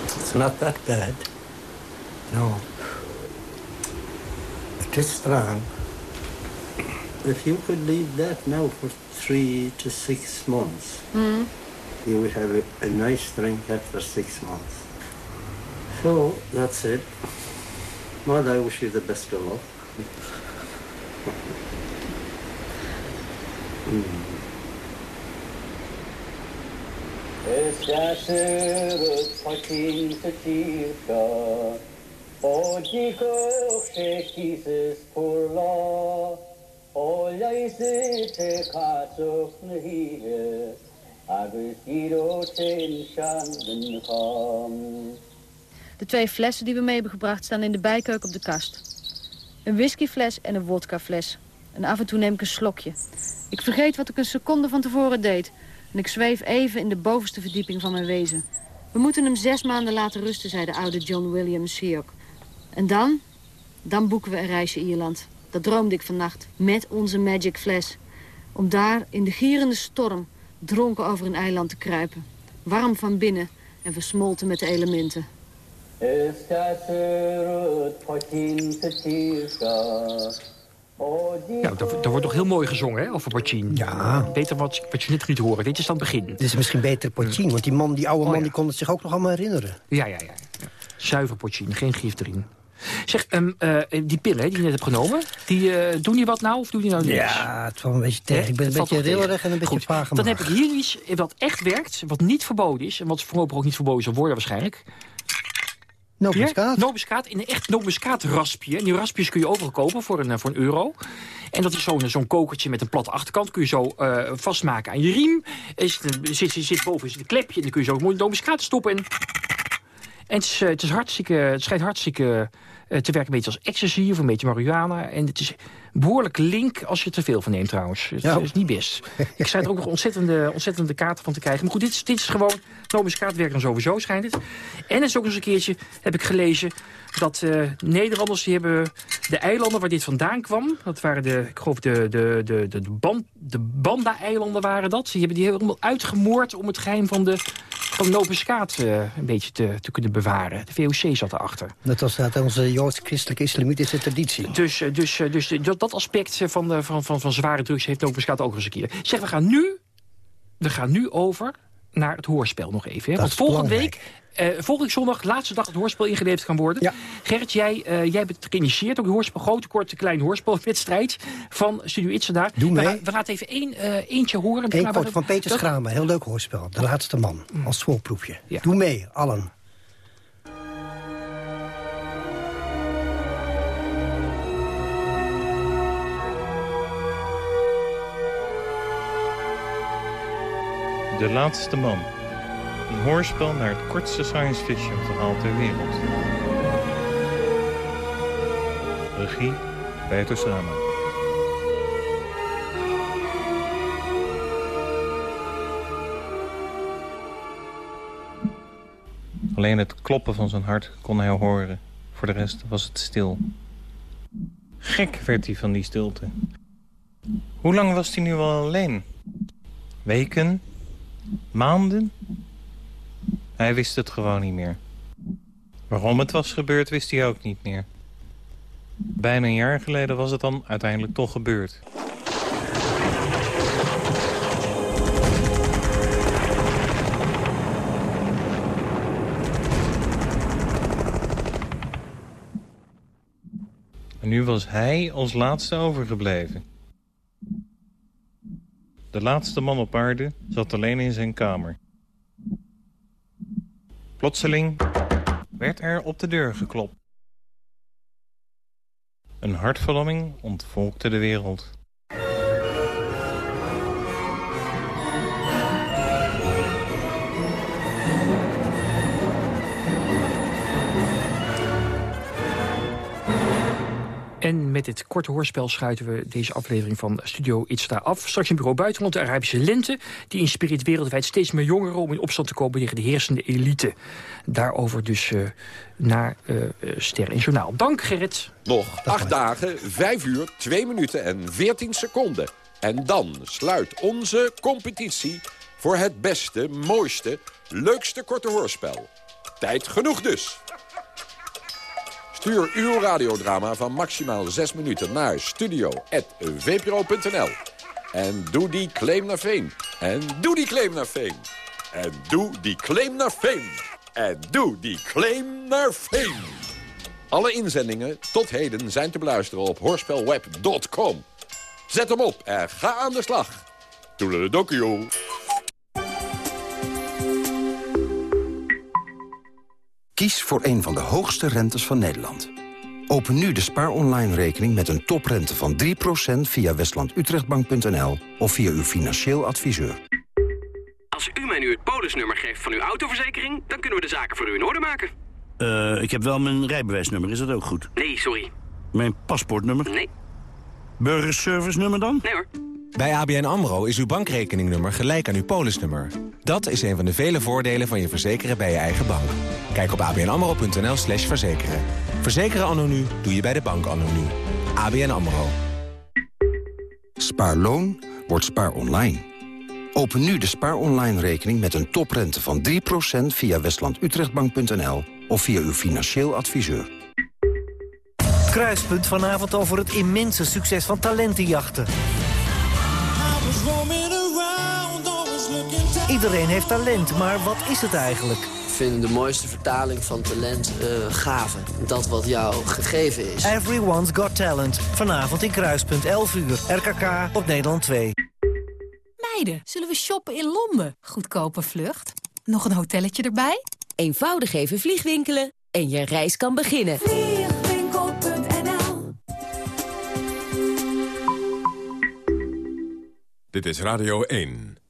It's not that bad. No. It is strong. If you could leave that now for three to six months, Mm. you would have a, a nice drink after six months. So, that's it. Well, I wish you the best of luck. Mm. Esasırık patin sıçırka Ojiko şekisis purla Olaysı te katsuk nhiye Agus giro ten shanden ham De twee flessen die we mee hebben gebracht staan in de bijkeuken op de kast. Een whiskyfles en een wodkafles. En af en toe neem ik een slokje. Ik vergeet wat ik een seconde van tevoren deed. En ik zweef even in de bovenste verdieping van mijn wezen. We moeten hem zes maanden laten rusten, zei de oude John William Seok. En dan? Dan boeken we een reisje Ierland. Dat droomde ik vannacht. Met onze magic fles. Om daar in de gierende storm dronken over een eiland te kruipen. Warm van binnen en versmolten met de elementen. Ja, dat, wordt toch heel mooi gezongen, hè, over Porcin. Ja. Beter wat, wat je net liet horen. Dit is dan het begin. Dit is misschien beter Porcin, want die, man, die oude man ja. die kon het zich ook nog allemaal herinneren. Ja, ja, ja. ja. Zuiver Porcin, geen gif erin. Zeg, ehm, eh, die pillen die je net hebt genomen, die, eh, doen die wat nou of doen die nou niks? Ja, het valt een beetje tegen. Ik ben een Het beetje rillerig en een beetje Dan heb ik hier iets wat echt werkt, wat niet verboden is... en wat voorlopig ook niet verboden zal worden waarschijnlijk. Nootmuskaat? Nootmuskaat in een echt nootmuskaatraspje. En die raspjes kun je overal kopen voor een, eh, voor een euro. En dat is zo'n zo'n kokertje met een platte achterkant. Kun je zo eh, vastmaken aan je riem. Er zit, zit, boven zit een klepje. En dan kun je zo mooi nootmuskaat stoppen. En, en het, is, eh, het, is hartstikke, het schijnt hartstikke eh, te werken een beetje als ecstasy of een beetje marihuana. En het is behoorlijk link als je er te veel van neemt trouwens. Het Ja. is niet best. Ik schijnt er ook nog ontzettende, ontzettende kaarten van te krijgen. Maar goed, dit is, dit is gewoon... Werkt dan sowieso, schijnt het. En er is ook eens een keertje, heb ik gelezen... dat eh, Nederlanders, die hebben de eilanden waar dit vandaan kwam... dat waren de, ik geloof de, de, de, de, de, Ban- de Banda-eilanden waren dat. Die hebben die helemaal uitgemoord om het geheim van de, van eh, een beetje te, te kunnen bewaren. De VOC zat erachter. Dat was uit onze joods-christelijke islamitische traditie. Dus, eh, dus, eh, dus dat, dat aspect eh, van, de, van, van, van zware drugs heeft nootmuskaat ook eens een keer. Zeg, we gaan nu, we gaan nu over naar het hoorspel nog even. Hè? Dat Want volgende belangrijk. week, eh, volgende zondag, laatste dag het hoorspel ingeleverd kan worden. Gerrit, jij, eh, jij bent geïnitieerd ook het hoorspel, grote, korte, kleine hoorspelwedstrijd van Studio Itzada. Doe We, mee. gaan- we gaan het even één, eh, eentje horen. Eén kort van Peter dat- heel leuk hoorspel. De laatste man, als voorproefje. Ja. Doe mee, allen. De Laatste Man. Een hoorspel naar het kortste science fiction verhaal ter wereld. Regie Peter Sama. Alleen het kloppen van zijn hart kon hij horen. Voor de rest was het stil. Gek werd hij van die stilte. Hoe lang was hij nu al alleen? Weken? Maanden? Hij wist het gewoon niet meer. Waarom het was gebeurd, wist hij ook niet meer. Bijna een jaar geleden was het dan uiteindelijk toch gebeurd. En nu was hij als laatste overgebleven. De laatste man op aarde zat alleen in zijn kamer. Plotseling werd er op de deur geklopt. Een hartverlamming ontvolkte de wereld. En met dit korte hoorspel sluiten we deze aflevering van Studio Itzda af. Straks in bureau buitenland de Arabische lente. Die inspireert wereldwijd steeds meer jongeren om in opstand te komen tegen de heersende elite. Daarover dus eh, naar eh, Ster in Journaal. Dank Gerrit. Nog acht dagen, 5 uur, 2 minuten en 14 seconden. En dan sluit onze competitie voor het beste, mooiste, leukste korte hoorspel. Tijd genoeg dus. Stuur uw radiodrama van maximaal 6 minuten naar studio.vpro.nl. En doe die claim naar fame. En doe die claim naar fame. En doe die claim naar fame. En doe die claim naar fame. Alle inzendingen tot heden zijn te beluisteren op hoorspelweb.com. Zet hem op en ga aan de slag. Toedeledokie. Kies voor een van de hoogste rentes van Nederland. Open nu de Spaar Online rekening met een toprente van 3% via westlandutrechtbank.nl of via uw financieel adviseur. Als u mij nu het polisnummer geeft van uw autoverzekering... dan kunnen we de zaken voor u in orde maken. Eh, ik heb wel mijn rijbewijsnummer, is dat ook goed? Nee, sorry. Mijn paspoortnummer? Nee. Burgerservice nummer dan? Nee hoor. Bij ABN AMRO is uw bankrekeningnummer gelijk aan uw polisnummer. Dat is een van de vele voordelen van je verzekeren bij je eigen bank. Kijk op abnamro.nl slash verzekeren. Verzekeren anno nu doe je bij de bank anno nu. ABN AMRO. Spaarloon wordt Spaar Online. Open nu de Spaar Online rekening met een toprente van 3% via westlandutrechtbank.nl of via uw financieel adviseur. Kruispunt vanavond over het immense succes van talentenjachten. Iedereen heeft talent, maar wat is het eigenlijk? Ik vind de mooiste vertaling van talent uh, gave. Dat wat jou gegeven is. Everyone's Got Talent. Vanavond in Kruispunt, 11 uur. RKK op Nederland 2. Meiden, zullen we shoppen in Londen? Goedkope vlucht. Nog een hotelletje erbij? Eenvoudig even vliegwinkelen en je reis kan beginnen. Dit is Radio 1.